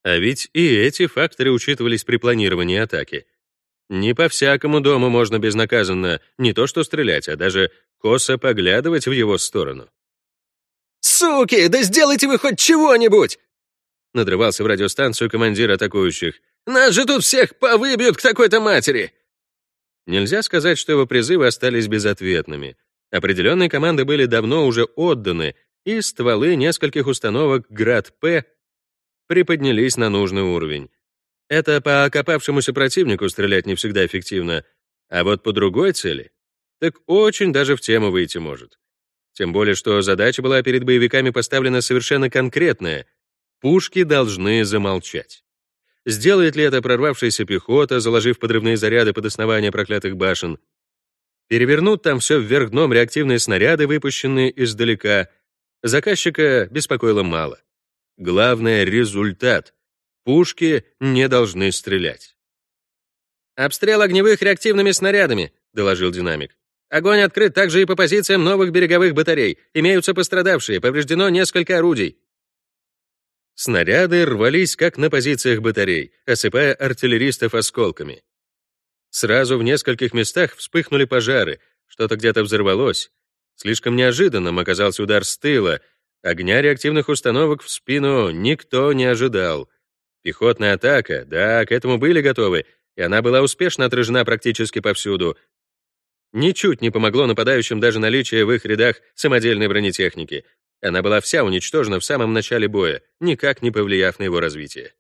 А ведь и эти факторы учитывались при планировании атаки. Не по всякому дому можно безнаказанно не то что стрелять, а даже косо поглядывать в его сторону. «Суки, да сделайте вы хоть чего-нибудь!» Надрывался в радиостанцию командир атакующих. «Нас же тут всех повыбьют к такой-то матери!» Нельзя сказать, что его призывы остались безответными. Определенные команды были давно уже отданы, и стволы нескольких установок «Град-П» приподнялись на нужный уровень. Это по окопавшемуся противнику стрелять не всегда эффективно, а вот по другой цели так очень даже в тему выйти может. Тем более, что задача была перед боевиками поставлена совершенно конкретная. Пушки должны замолчать. Сделает ли это прорвавшаяся пехота, заложив подрывные заряды под основание проклятых башен? Перевернут там все вверх дном реактивные снаряды, выпущенные издалека. Заказчика беспокоило мало. Главное — результат. Пушки не должны стрелять. «Обстрел огневых реактивными снарядами», — доложил динамик. «Огонь открыт также и по позициям новых береговых батарей. Имеются пострадавшие, повреждено несколько орудий». Снаряды рвались как на позициях батарей, осыпая артиллеристов осколками. Сразу в нескольких местах вспыхнули пожары, что-то где-то взорвалось. Слишком неожиданным оказался удар с тыла, огня реактивных установок в спину никто не ожидал. Пехотная атака, да, к этому были готовы, и она была успешно отражена практически повсюду. Ничуть не помогло нападающим даже наличие в их рядах самодельной бронетехники. Она была вся уничтожена в самом начале боя, никак не повлияв на его развитие.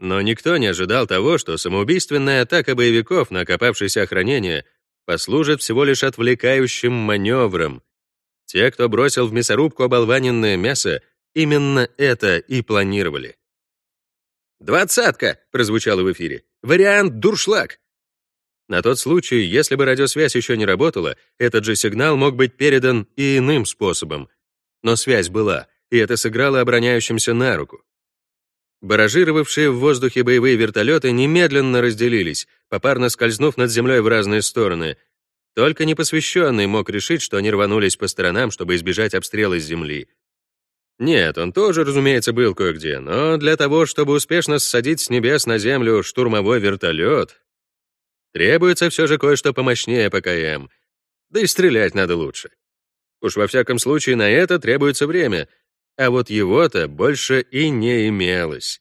Но никто не ожидал того, что самоубийственная атака боевиков на окопавшееся охранение послужит всего лишь отвлекающим маневром. Те, кто бросил в мясорубку оболваненное мясо, именно это и планировали. «Двадцатка!» — прозвучало в эфире. «Вариант дуршлаг!» На тот случай, если бы радиосвязь еще не работала, этот же сигнал мог быть передан и иным способом. Но связь была, и это сыграло обороняющимся на руку. Баражировавшие в воздухе боевые вертолеты немедленно разделились, попарно скользнув над землей в разные стороны. Только непосвященный мог решить, что они рванулись по сторонам, чтобы избежать обстрела с земли. Нет, он тоже, разумеется, был кое-где, но для того, чтобы успешно ссадить с небес на землю штурмовой вертолет, требуется все же кое-что помощнее ПКМ. Да и стрелять надо лучше. Уж во всяком случае на это требуется время, а вот его-то больше и не имелось.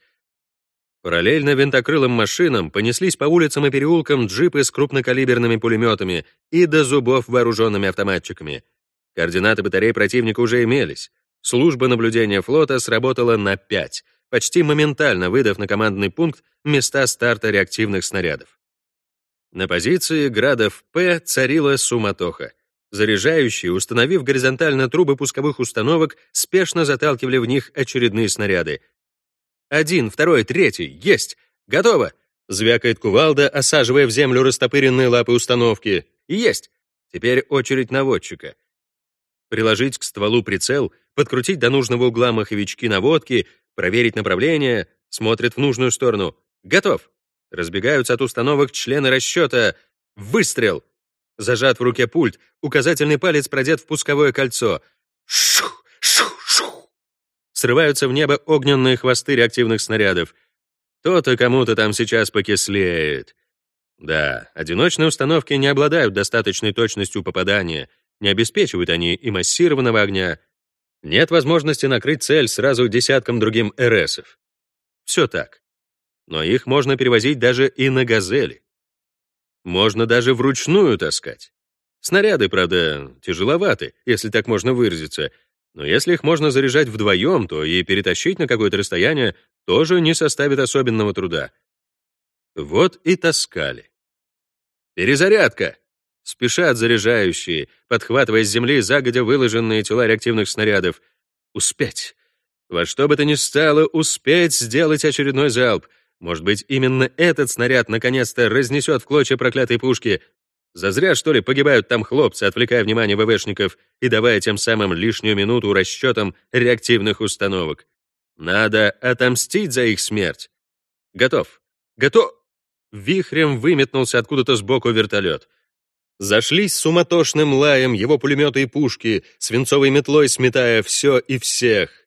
Параллельно винтокрылым машинам понеслись по улицам и переулкам джипы с крупнокалиберными пулеметами и до зубов вооруженными автоматчиками. Координаты батарей противника уже имелись. Служба наблюдения флота сработала на 5, почти моментально выдав на командный пункт места старта реактивных снарядов. На позиции градов П царила суматоха. Заряжающие, установив горизонтально трубы пусковых установок, спешно заталкивали в них очередные снаряды. «Один, второй, третий, есть! Готово!» Звякает кувалда, осаживая в землю растопыренные лапы установки. «Есть! Теперь очередь наводчика. Приложить к стволу прицел, подкрутить до нужного угла маховички наводки, проверить направление, смотрит в нужную сторону. Готов. Разбегаются от установок члены расчета. Выстрел. Зажат в руке пульт, указательный палец продет в пусковое кольцо. Шух, шух, шух. Срываются в небо огненные хвосты реактивных снарядов. То-то кому-то там сейчас покислеет. Да, одиночные установки не обладают достаточной точностью попадания, не обеспечивают они и массированного огня. Нет возможности накрыть цель сразу десятком другим РСов. Все так. Но их можно перевозить даже и на «Газели». Можно даже вручную таскать. Снаряды, правда, тяжеловаты, если так можно выразиться, но если их можно заряжать вдвоем, то и перетащить на какое-то расстояние тоже не составит особенного труда. Вот и таскали. Перезарядка. Спешат заряжающие, подхватывая с земли загодя выложенные тела реактивных снарядов. Успеть. Во что бы то ни стало, успеть сделать очередной залп. Может быть, именно этот снаряд наконец-то разнесет в клочья проклятой пушки. Зазря, что ли, погибают там хлопцы, отвлекая внимание ВВшников и давая тем самым лишнюю минуту расчетам реактивных установок. Надо отомстить за их смерть. Готов. Готов. Вихрем выметнулся откуда-то сбоку вертолет. Зашлись суматошным лаем его пулеметы и пушки, свинцовой метлой сметая все и всех.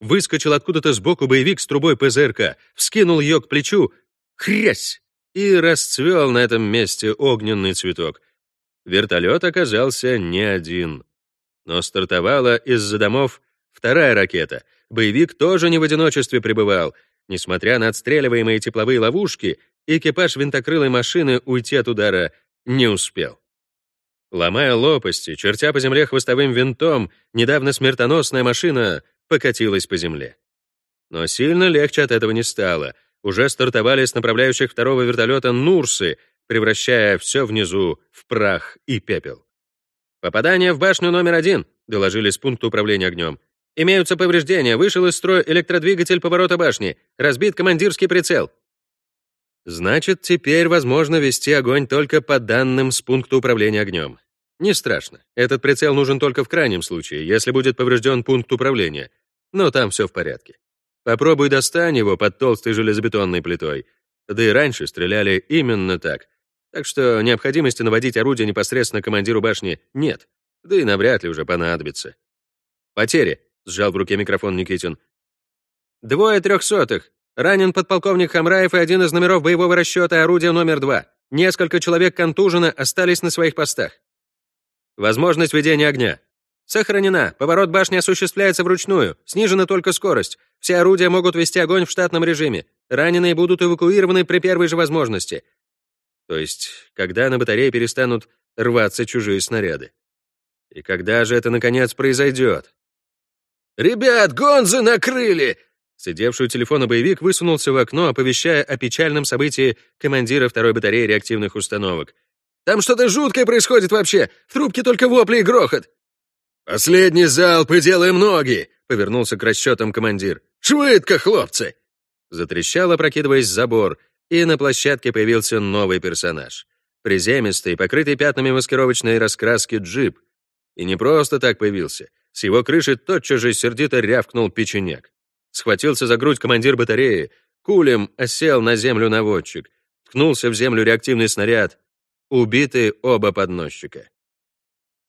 Выскочил откуда-то сбоку боевик с трубой ПЗРК, вскинул ее к плечу, хрясь, и расцвел на этом месте огненный цветок. Вертолет оказался не один. Но стартовала из-за домов вторая ракета. Боевик тоже не в одиночестве пребывал. Несмотря на отстреливаемые тепловые ловушки, экипаж винтокрылой машины уйти от удара не успел. Ломая лопасти, чертя по земле хвостовым винтом, недавно смертоносная машина покатилась по земле. Но сильно легче от этого не стало. Уже стартовали с направляющих второго вертолета «Нурсы», превращая все внизу в прах и пепел. «Попадание в башню номер один», — доложили с пункта управления огнем. «Имеются повреждения, вышел из строя электродвигатель поворота башни, разбит командирский прицел». Значит, теперь возможно вести огонь только по данным с пункта управления огнем. Не страшно. Этот прицел нужен только в крайнем случае, если будет поврежден пункт управления. Но там все в порядке. Попробуй достань его под толстой железобетонной плитой. Да и раньше стреляли именно так. Так что необходимости наводить орудие непосредственно командиру башни нет. Да и навряд ли уже понадобится. «Потери», — сжал в руке микрофон Никитин. «Двое трехсотых. Ранен подполковник Хамраев и один из номеров боевого расчета орудия номер два. Несколько человек контужено, остались на своих постах. Возможность ведения огня. Сохранена. Поворот башни осуществляется вручную. Снижена только скорость. Все орудия могут вести огонь в штатном режиме. Раненые будут эвакуированы при первой же возможности. То есть, когда на батарее перестанут рваться чужие снаряды. И когда же это, наконец, произойдет? «Ребят, гонзы накрыли!» Сидевший у телефона боевик высунулся в окно, оповещая о печальном событии командира второй батареи реактивных установок. «Там что-то жуткое происходит вообще! В трубке только вопли и грохот!» «Последний залп и делаем ноги!» — повернулся к расчетам командир. «Швидко, хлопцы!» Затрещал, опрокидываясь забор, и на площадке появился новый персонаж. Приземистый, покрытый пятнами маскировочной раскраски джип. И не просто так появился. С его крыши тотчас же сердито рявкнул печенек. Схватился за грудь командир батареи, кулем осел на землю наводчик, ткнулся в землю реактивный снаряд. Убиты оба подносчика.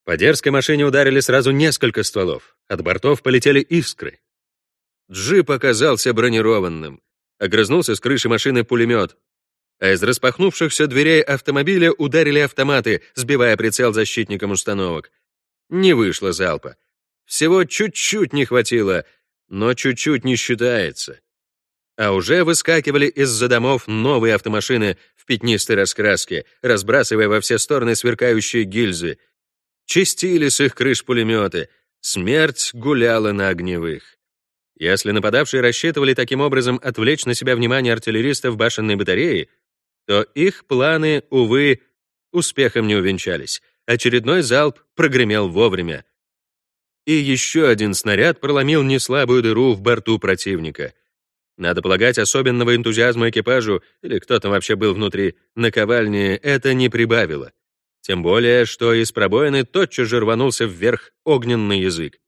По дерзкой машине ударили сразу несколько стволов. От бортов полетели искры. Джип оказался бронированным. Огрызнулся с крыши машины пулемет. А из распахнувшихся дверей автомобиля ударили автоматы, сбивая прицел защитникам установок. Не вышло залпа. Всего чуть-чуть не хватило, но чуть-чуть не считается. А уже выскакивали из-за домов новые автомашины пятнистой раскраске, разбрасывая во все стороны сверкающие гильзы. Чистили с их крыш пулеметы. Смерть гуляла на огневых. Если нападавшие рассчитывали таким образом отвлечь на себя внимание артиллеристов башенной батареи, то их планы, увы, успехом не увенчались. Очередной залп прогремел вовремя и еще один снаряд проломил неслабую дыру в борту противника. Надо полагать, особенного энтузиазма экипажу, или кто там вообще был внутри, наковальни это не прибавило. Тем более, что из пробоины тотчас же рванулся вверх огненный язык.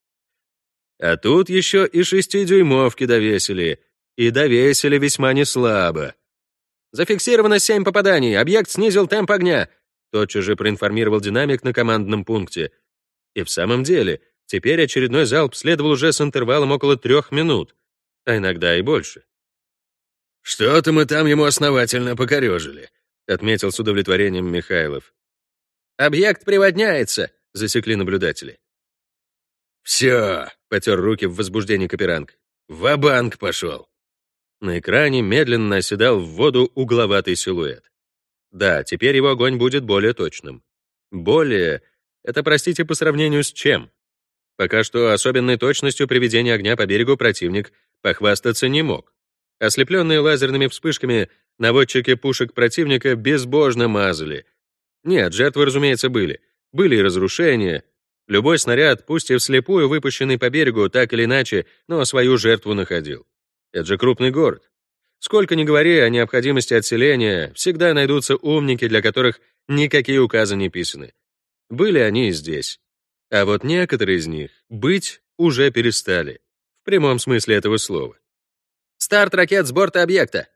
А тут еще и шестидюймовки довесили, и довесили весьма неслабо. «Зафиксировано семь попаданий, объект снизил темп огня», тотчас же проинформировал динамик на командном пункте. И в самом деле, Теперь очередной залп следовал уже с интервалом около трех минут, а иногда и больше. «Что-то мы там ему основательно покорежили», — отметил с удовлетворением Михайлов. «Объект приводняется», — засекли наблюдатели. «Все», — потер руки в возбуждении Каперанг. «Ва-банк пошел». На экране медленно оседал в воду угловатый силуэт. Да, теперь его огонь будет более точным. Более — это, простите, по сравнению с чем? Пока что особенной точностью приведения огня по берегу противник похвастаться не мог. Ослепленные лазерными вспышками, наводчики пушек противника безбожно мазали. Нет, жертвы, разумеется, были. Были и разрушения. Любой снаряд, пусть и вслепую выпущенный по берегу, так или иначе, но свою жертву находил. Это же крупный город. Сколько ни говори о необходимости отселения, всегда найдутся умники, для которых никакие указы не писаны. Были они и здесь. А вот некоторые из них быть уже перестали. Прямом смысле этого слова. «Старт ракет с борта объекта!»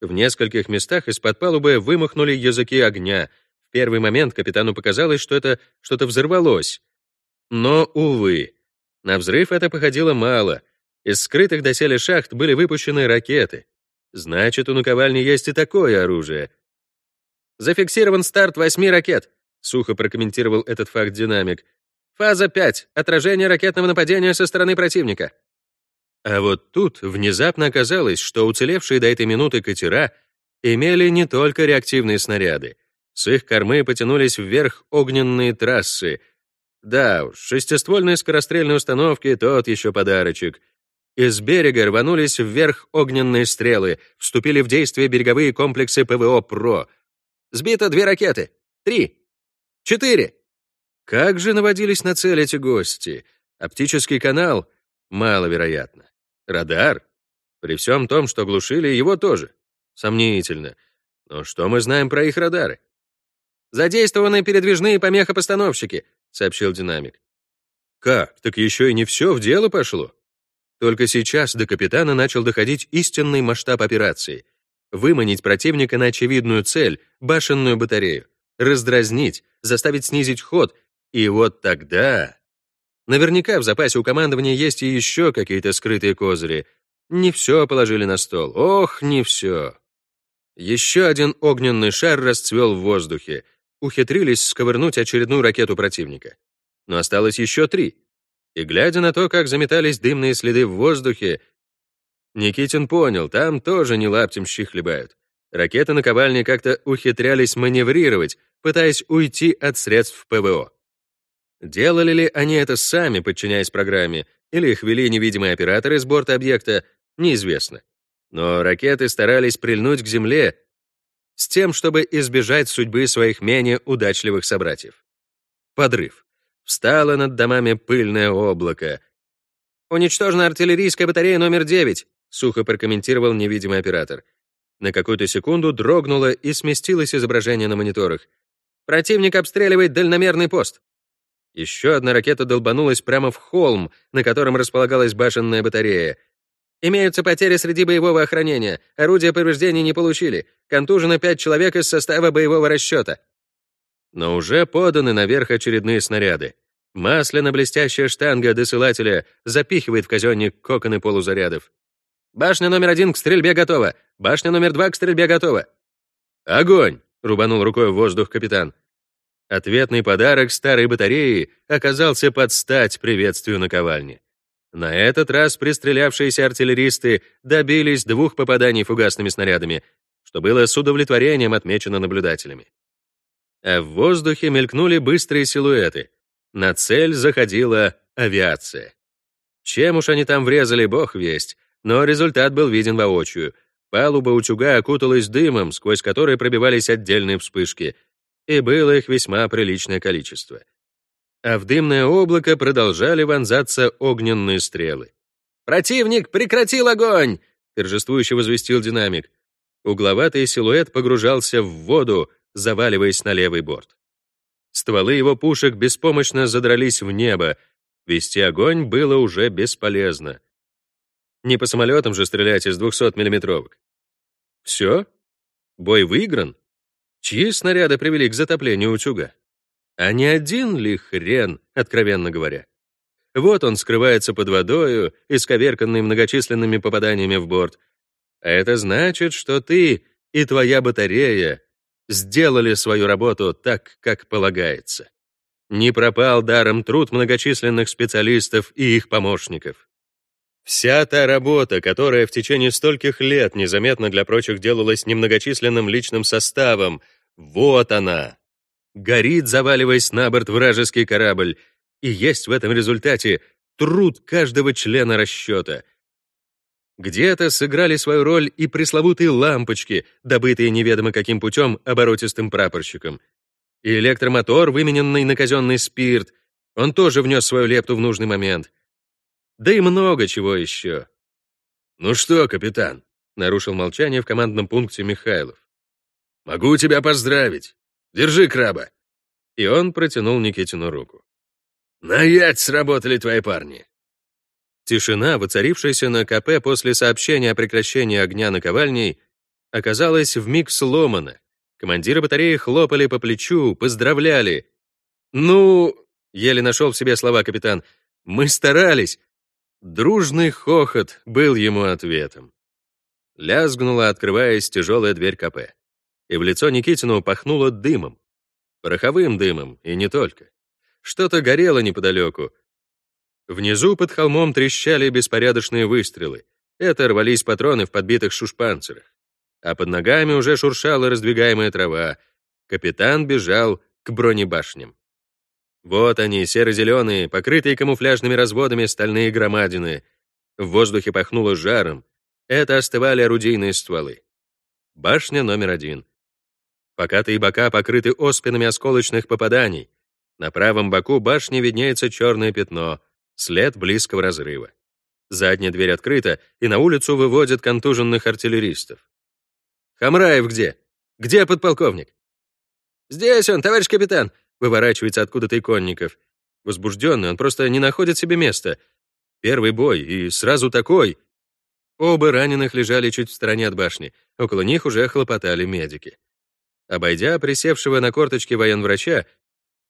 В нескольких местах из-под палубы вымахнули языки огня. В первый момент капитану показалось, что это что-то взорвалось. Но, увы, на взрыв это походило мало. Из скрытых доселе шахт были выпущены ракеты. Значит, у наковальни есть и такое оружие. «Зафиксирован старт восьми ракет», — сухо прокомментировал этот факт динамик. «Фаза 5. Отражение ракетного нападения со стороны противника». А вот тут внезапно оказалось, что уцелевшие до этой минуты катера имели не только реактивные снаряды. С их кормы потянулись вверх огненные трассы. Да уж, шестиствольные скорострельные установки — тот еще подарочек. Из берега рванулись вверх огненные стрелы, вступили в действие береговые комплексы ПВО «Про». Сбито две ракеты. Три. Четыре. Как же наводились на цель эти гости? Оптический канал? Маловероятно. Радар? При всем том, что глушили, его тоже. Сомнительно. Но что мы знаем про их радары? «Задействованы передвижные помехопостановщики», — сообщил динамик. «Как? Так еще и не все в дело пошло?» Только сейчас до капитана начал доходить истинный масштаб операции. Выманить противника на очевидную цель, башенную батарею, раздразнить, заставить снизить ход, и вот тогда... Наверняка в запасе у командования есть и еще какие-то скрытые козыри. Не все положили на стол. Ох, не все. Еще один огненный шар расцвел в воздухе. Ухитрились сковырнуть очередную ракету противника. Но осталось еще три. И глядя на то, как заметались дымные следы в воздухе, Никитин понял, там тоже не лаптем щи хлебают. Ракеты на ковальне как-то ухитрялись маневрировать, пытаясь уйти от средств ПВО. Делали ли они это сами, подчиняясь программе, или их вели невидимые операторы с борта объекта, неизвестно. Но ракеты старались прильнуть к Земле с тем, чтобы избежать судьбы своих менее удачливых собратьев. Подрыв. Встало над домами пыльное облако. «Уничтожена артиллерийская батарея номер 9», сухо прокомментировал невидимый оператор. На какую-то секунду дрогнуло и сместилось изображение на мониторах. «Противник обстреливает дальномерный пост». Еще одна ракета долбанулась прямо в холм, на котором располагалась башенная батарея. Имеются потери среди боевого охранения. Орудия повреждений не получили. Контужено пять человек из состава боевого расчета. Но уже поданы наверх очередные снаряды. Масляно-блестящая штанга досылателя запихивает в казенник коконы полузарядов. «Башня номер один к стрельбе готова! Башня номер два к стрельбе готова!» «Огонь!» — рубанул рукой в воздух капитан. Ответный подарок старой батареи оказался под стать приветствию на ковальне. На этот раз пристрелявшиеся артиллеристы добились двух попаданий фугасными снарядами, что было с удовлетворением отмечено наблюдателями. А в воздухе мелькнули быстрые силуэты. На цель заходила авиация. Чем уж они там врезали, бог весть, но результат был виден воочию. Палуба утюга окуталась дымом, сквозь который пробивались отдельные вспышки — и было их весьма приличное количество. А в дымное облако продолжали вонзаться огненные стрелы. «Противник прекратил огонь!» — торжествующе возвестил динамик. Угловатый силуэт погружался в воду, заваливаясь на левый борт. Стволы его пушек беспомощно задрались в небо. Вести огонь было уже бесполезно. Не по самолетам же стрелять из 200-миллиметровок. Все? Бой выигран? Чьи снаряды привели к затоплению утюга? А не один ли хрен, откровенно говоря? Вот он скрывается под водою, исковерканный многочисленными попаданиями в борт. А это значит, что ты и твоя батарея сделали свою работу так, как полагается. Не пропал даром труд многочисленных специалистов и их помощников. Вся та работа, которая в течение стольких лет незаметно для прочих делалась немногочисленным личным составом, вот она! Горит, заваливаясь на борт вражеский корабль, и есть в этом результате труд каждого члена расчета. Где-то сыграли свою роль и пресловутые лампочки, добытые неведомо каким путем оборотистым прапорщиком. И электромотор, вымененный на казенный спирт, он тоже внес свою лепту в нужный момент. Да и много чего еще. «Ну что, капитан?» — нарушил молчание в командном пункте Михайлов. «Могу тебя поздравить. Держи краба». И он протянул Никитину руку. «Наять сработали твои парни». Тишина, воцарившаяся на КП после сообщения о прекращении огня на ковальней, оказалась вмиг сломана. Командиры батареи хлопали по плечу, поздравляли. «Ну...» — еле нашел в себе слова капитан. «Мы старались». Дружный хохот был ему ответом. Лязгнула, открываясь, тяжелая дверь КП. И в лицо Никитину пахнуло дымом. Пороховым дымом, и не только. Что-то горело неподалеку. Внизу под холмом трещали беспорядочные выстрелы. Это рвались патроны в подбитых шушпанцерах. А под ногами уже шуршала раздвигаемая трава. Капитан бежал к бронебашням. Вот они, серо-зеленые, покрытые камуфляжными разводами стальные громадины. В воздухе пахнуло жаром. Это остывали орудийные стволы. Башня номер один. Покатые бока покрыты оспинами осколочных попаданий. На правом боку башни виднеется черное пятно, след близкого разрыва. Задняя дверь открыта, и на улицу выводят контуженных артиллеристов. «Хамраев где? Где подполковник?» «Здесь он, товарищ капитан!» Выворачивается откуда-то иконников. Возбужденный, он просто не находит себе места. Первый бой, и сразу такой. Оба раненых лежали чуть в стороне от башни. Около них уже хлопотали медики. Обойдя присевшего на корточке военврача,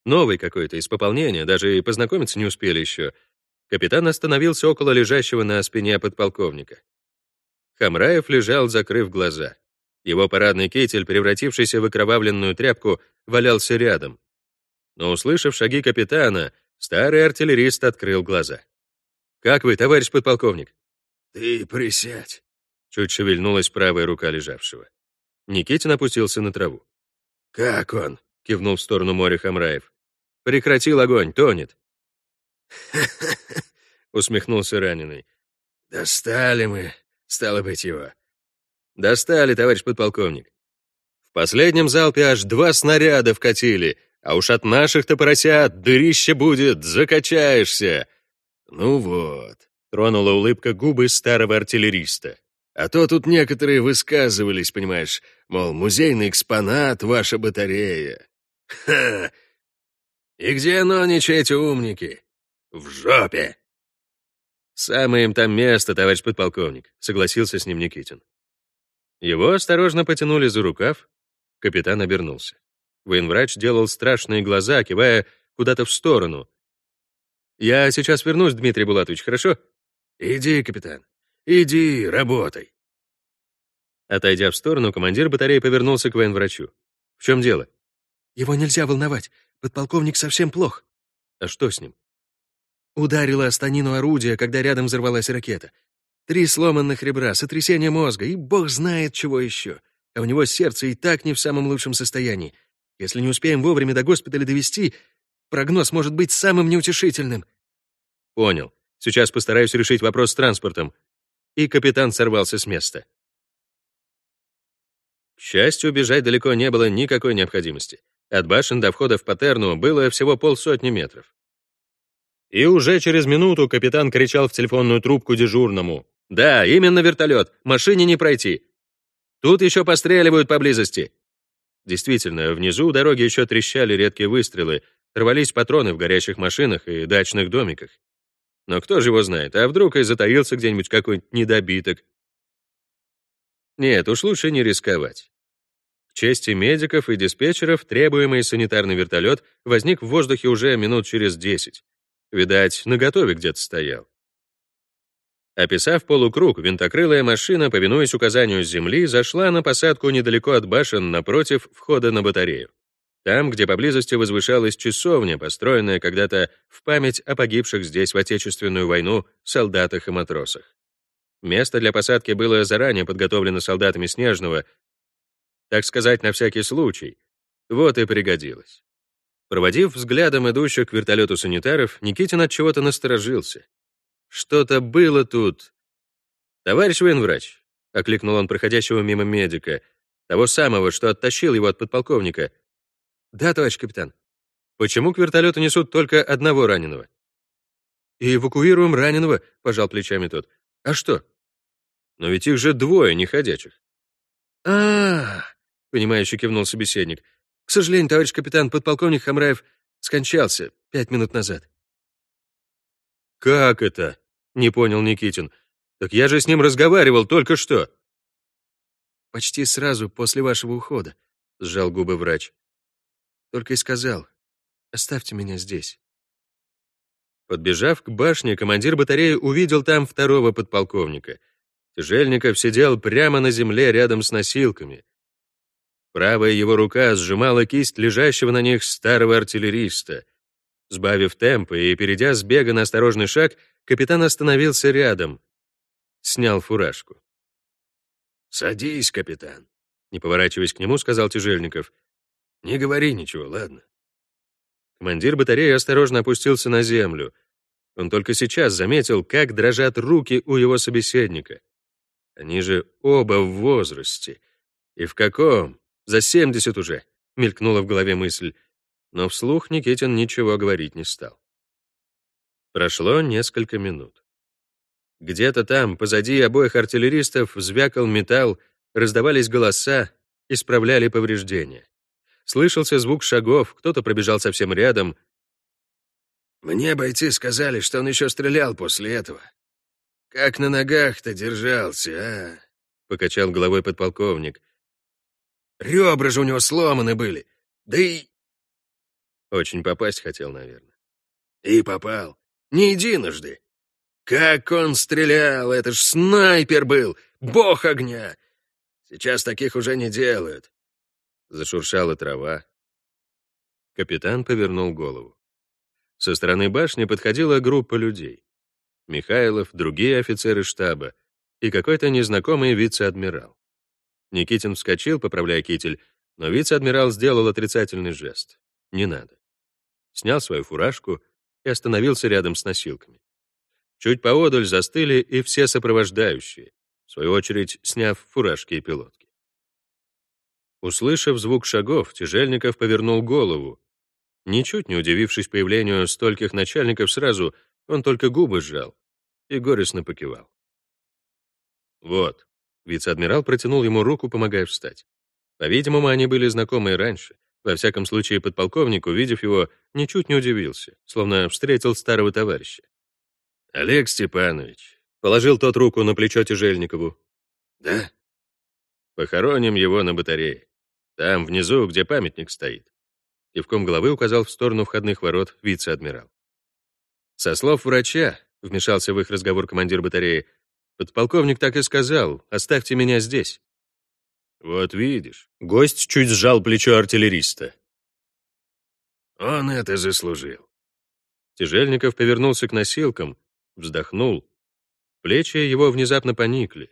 новый какой-то из пополнения, даже и познакомиться не успели еще, капитан остановился около лежащего на спине подполковника. Хамраев лежал, закрыв глаза. Его парадный китель, превратившийся в окровавленную тряпку, валялся рядом. Но, услышав шаги капитана, старый артиллерист открыл глаза. «Как вы, товарищ подполковник?» «Ты присядь», — чуть шевельнулась правая рука лежавшего. Никитин опустился на траву. «Как он?» — кивнул в сторону моря Хамраев. «Прекратил огонь, тонет». усмехнулся раненый. «Достали мы, стало быть, его». «Достали, товарищ подполковник. В последнем залпе аж два снаряда вкатили, а уж от наших-то поросят дырище будет, закачаешься». «Ну вот», — тронула улыбка губы старого артиллериста. А то тут некоторые высказывались, понимаешь, мол, музейный экспонат, ваша батарея. Ха! И где ноничи эти умники? В жопе! Самое им там место, товарищ подполковник, согласился с ним Никитин. Его осторожно потянули за рукав. Капитан обернулся. Военврач делал страшные глаза, кивая куда-то в сторону. «Я сейчас вернусь, Дмитрий Булатович, хорошо?» «Иди, капитан». Иди, работай. Отойдя в сторону, командир батареи повернулся к военврачу. В чем дело? Его нельзя волновать. Подполковник совсем плох. А что с ним? Ударило станину орудия, когда рядом взорвалась ракета. Три сломанных ребра, сотрясение мозга, и бог знает чего еще. А у него сердце и так не в самом лучшем состоянии. Если не успеем вовремя до госпиталя довести, прогноз может быть самым неутешительным. Понял. Сейчас постараюсь решить вопрос с транспортом и капитан сорвался с места. К счастью, бежать далеко не было никакой необходимости. От башен до входа в Патерну было всего полсотни метров. И уже через минуту капитан кричал в телефонную трубку дежурному. «Да, именно вертолет. Машине не пройти. Тут еще постреливают поблизости». Действительно, внизу дороги еще трещали редкие выстрелы, рвались патроны в горящих машинах и дачных домиках. Но кто же его знает, а вдруг и затаился где-нибудь какой-нибудь недобиток? Нет, уж лучше не рисковать. К чести медиков и диспетчеров, требуемый санитарный вертолет возник в воздухе уже минут через десять. Видать, наготове где-то стоял. Описав полукруг, винтокрылая машина, повинуясь указанию с земли, зашла на посадку недалеко от башен напротив входа на батарею. Там, где поблизости возвышалась часовня, построенная когда-то в память о погибших здесь в Отечественную войну солдатах и матросах. Место для посадки было заранее подготовлено солдатами Снежного, так сказать, на всякий случай. Вот и пригодилось. Проводив взглядом идущих к вертолету санитаров, Никитин от чего-то насторожился. Что-то было тут. «Товарищ военврач», — окликнул он проходящего мимо медика, того самого, что оттащил его от подполковника — «Да, товарищ капитан. Почему к вертолету несут только одного раненого?» «И эвакуируем раненого», — пожал плечами тот. «А что?» «Но ведь их же двое, не ходячих». А, -а, -а понимающе кивнул собеседник. «К сожалению, товарищ капитан, подполковник Хамраев скончался пять минут назад». «Как это?» — не понял Никитин. «Так я же с ним разговаривал только что». «Почти сразу после вашего ухода», — сжал губы врач. Только и сказал, оставьте меня здесь. Подбежав к башне, командир батареи увидел там второго подполковника. Тяжельников сидел прямо на земле рядом с носилками. Правая его рука сжимала кисть лежащего на них старого артиллериста. Сбавив темп и перейдя с бега на осторожный шаг, капитан остановился рядом. Снял фуражку. «Садись, капитан», — не поворачиваясь к нему, сказал Тяжельников. «Не говори ничего, ладно?» Командир батареи осторожно опустился на землю. Он только сейчас заметил, как дрожат руки у его собеседника. Они же оба в возрасте. И в каком? За 70 уже, мелькнула в голове мысль. Но вслух Никитин ничего говорить не стал. Прошло несколько минут. Где-то там, позади обоих артиллеристов, звякал металл, раздавались голоса, исправляли повреждения. Слышался звук шагов, кто-то пробежал совсем рядом. «Мне бойцы сказали, что он еще стрелял после этого. Как на ногах-то держался, а?» — покачал головой подполковник. «Ребра же у него сломаны были. Да и...» Очень попасть хотел, наверное. «И попал. Не единожды. Как он стрелял, это ж снайпер был, бог огня. Сейчас таких уже не делают. Зашуршала трава. Капитан повернул голову. Со стороны башни подходила группа людей. Михайлов, другие офицеры штаба и какой-то незнакомый вице-адмирал. Никитин вскочил, поправляя китель, но вице-адмирал сделал отрицательный жест. Не надо. Снял свою фуражку и остановился рядом с носилками. Чуть поодаль застыли и все сопровождающие, в свою очередь сняв фуражки и пилотки. Услышав звук шагов, Тяжельников повернул голову. Ничуть не удивившись появлению стольких начальников сразу, он только губы сжал и горестно покивал. «Вот», — вице-адмирал протянул ему руку, помогая встать. По-видимому, они были знакомы раньше. Во всяком случае, подполковник, увидев его, ничуть не удивился, словно встретил старого товарища. «Олег Степанович», — положил тот руку на плечо Тяжельникову. «Да?» «Похороним его на батарее. Там, внизу, где памятник стоит». Кивком головы указал в сторону входных ворот вице-адмирал. Со слов врача, вмешался в их разговор командир батареи, подполковник так и сказал, оставьте меня здесь. Вот видишь. Гость чуть сжал плечо артиллериста. Он это заслужил. Тяжельников повернулся к носилкам, вздохнул. Плечи его внезапно поникли.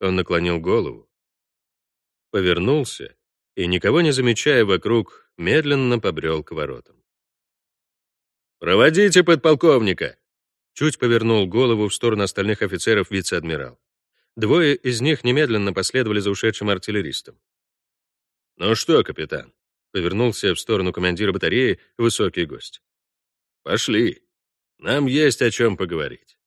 Он наклонил голову. Повернулся и, никого не замечая вокруг, медленно побрел к воротам. «Проводите подполковника!» Чуть повернул голову в сторону остальных офицеров вице-адмирал. Двое из них немедленно последовали за ушедшим артиллеристом. «Ну что, капитан?» — повернулся в сторону командира батареи высокий гость. «Пошли. Нам есть о чем поговорить».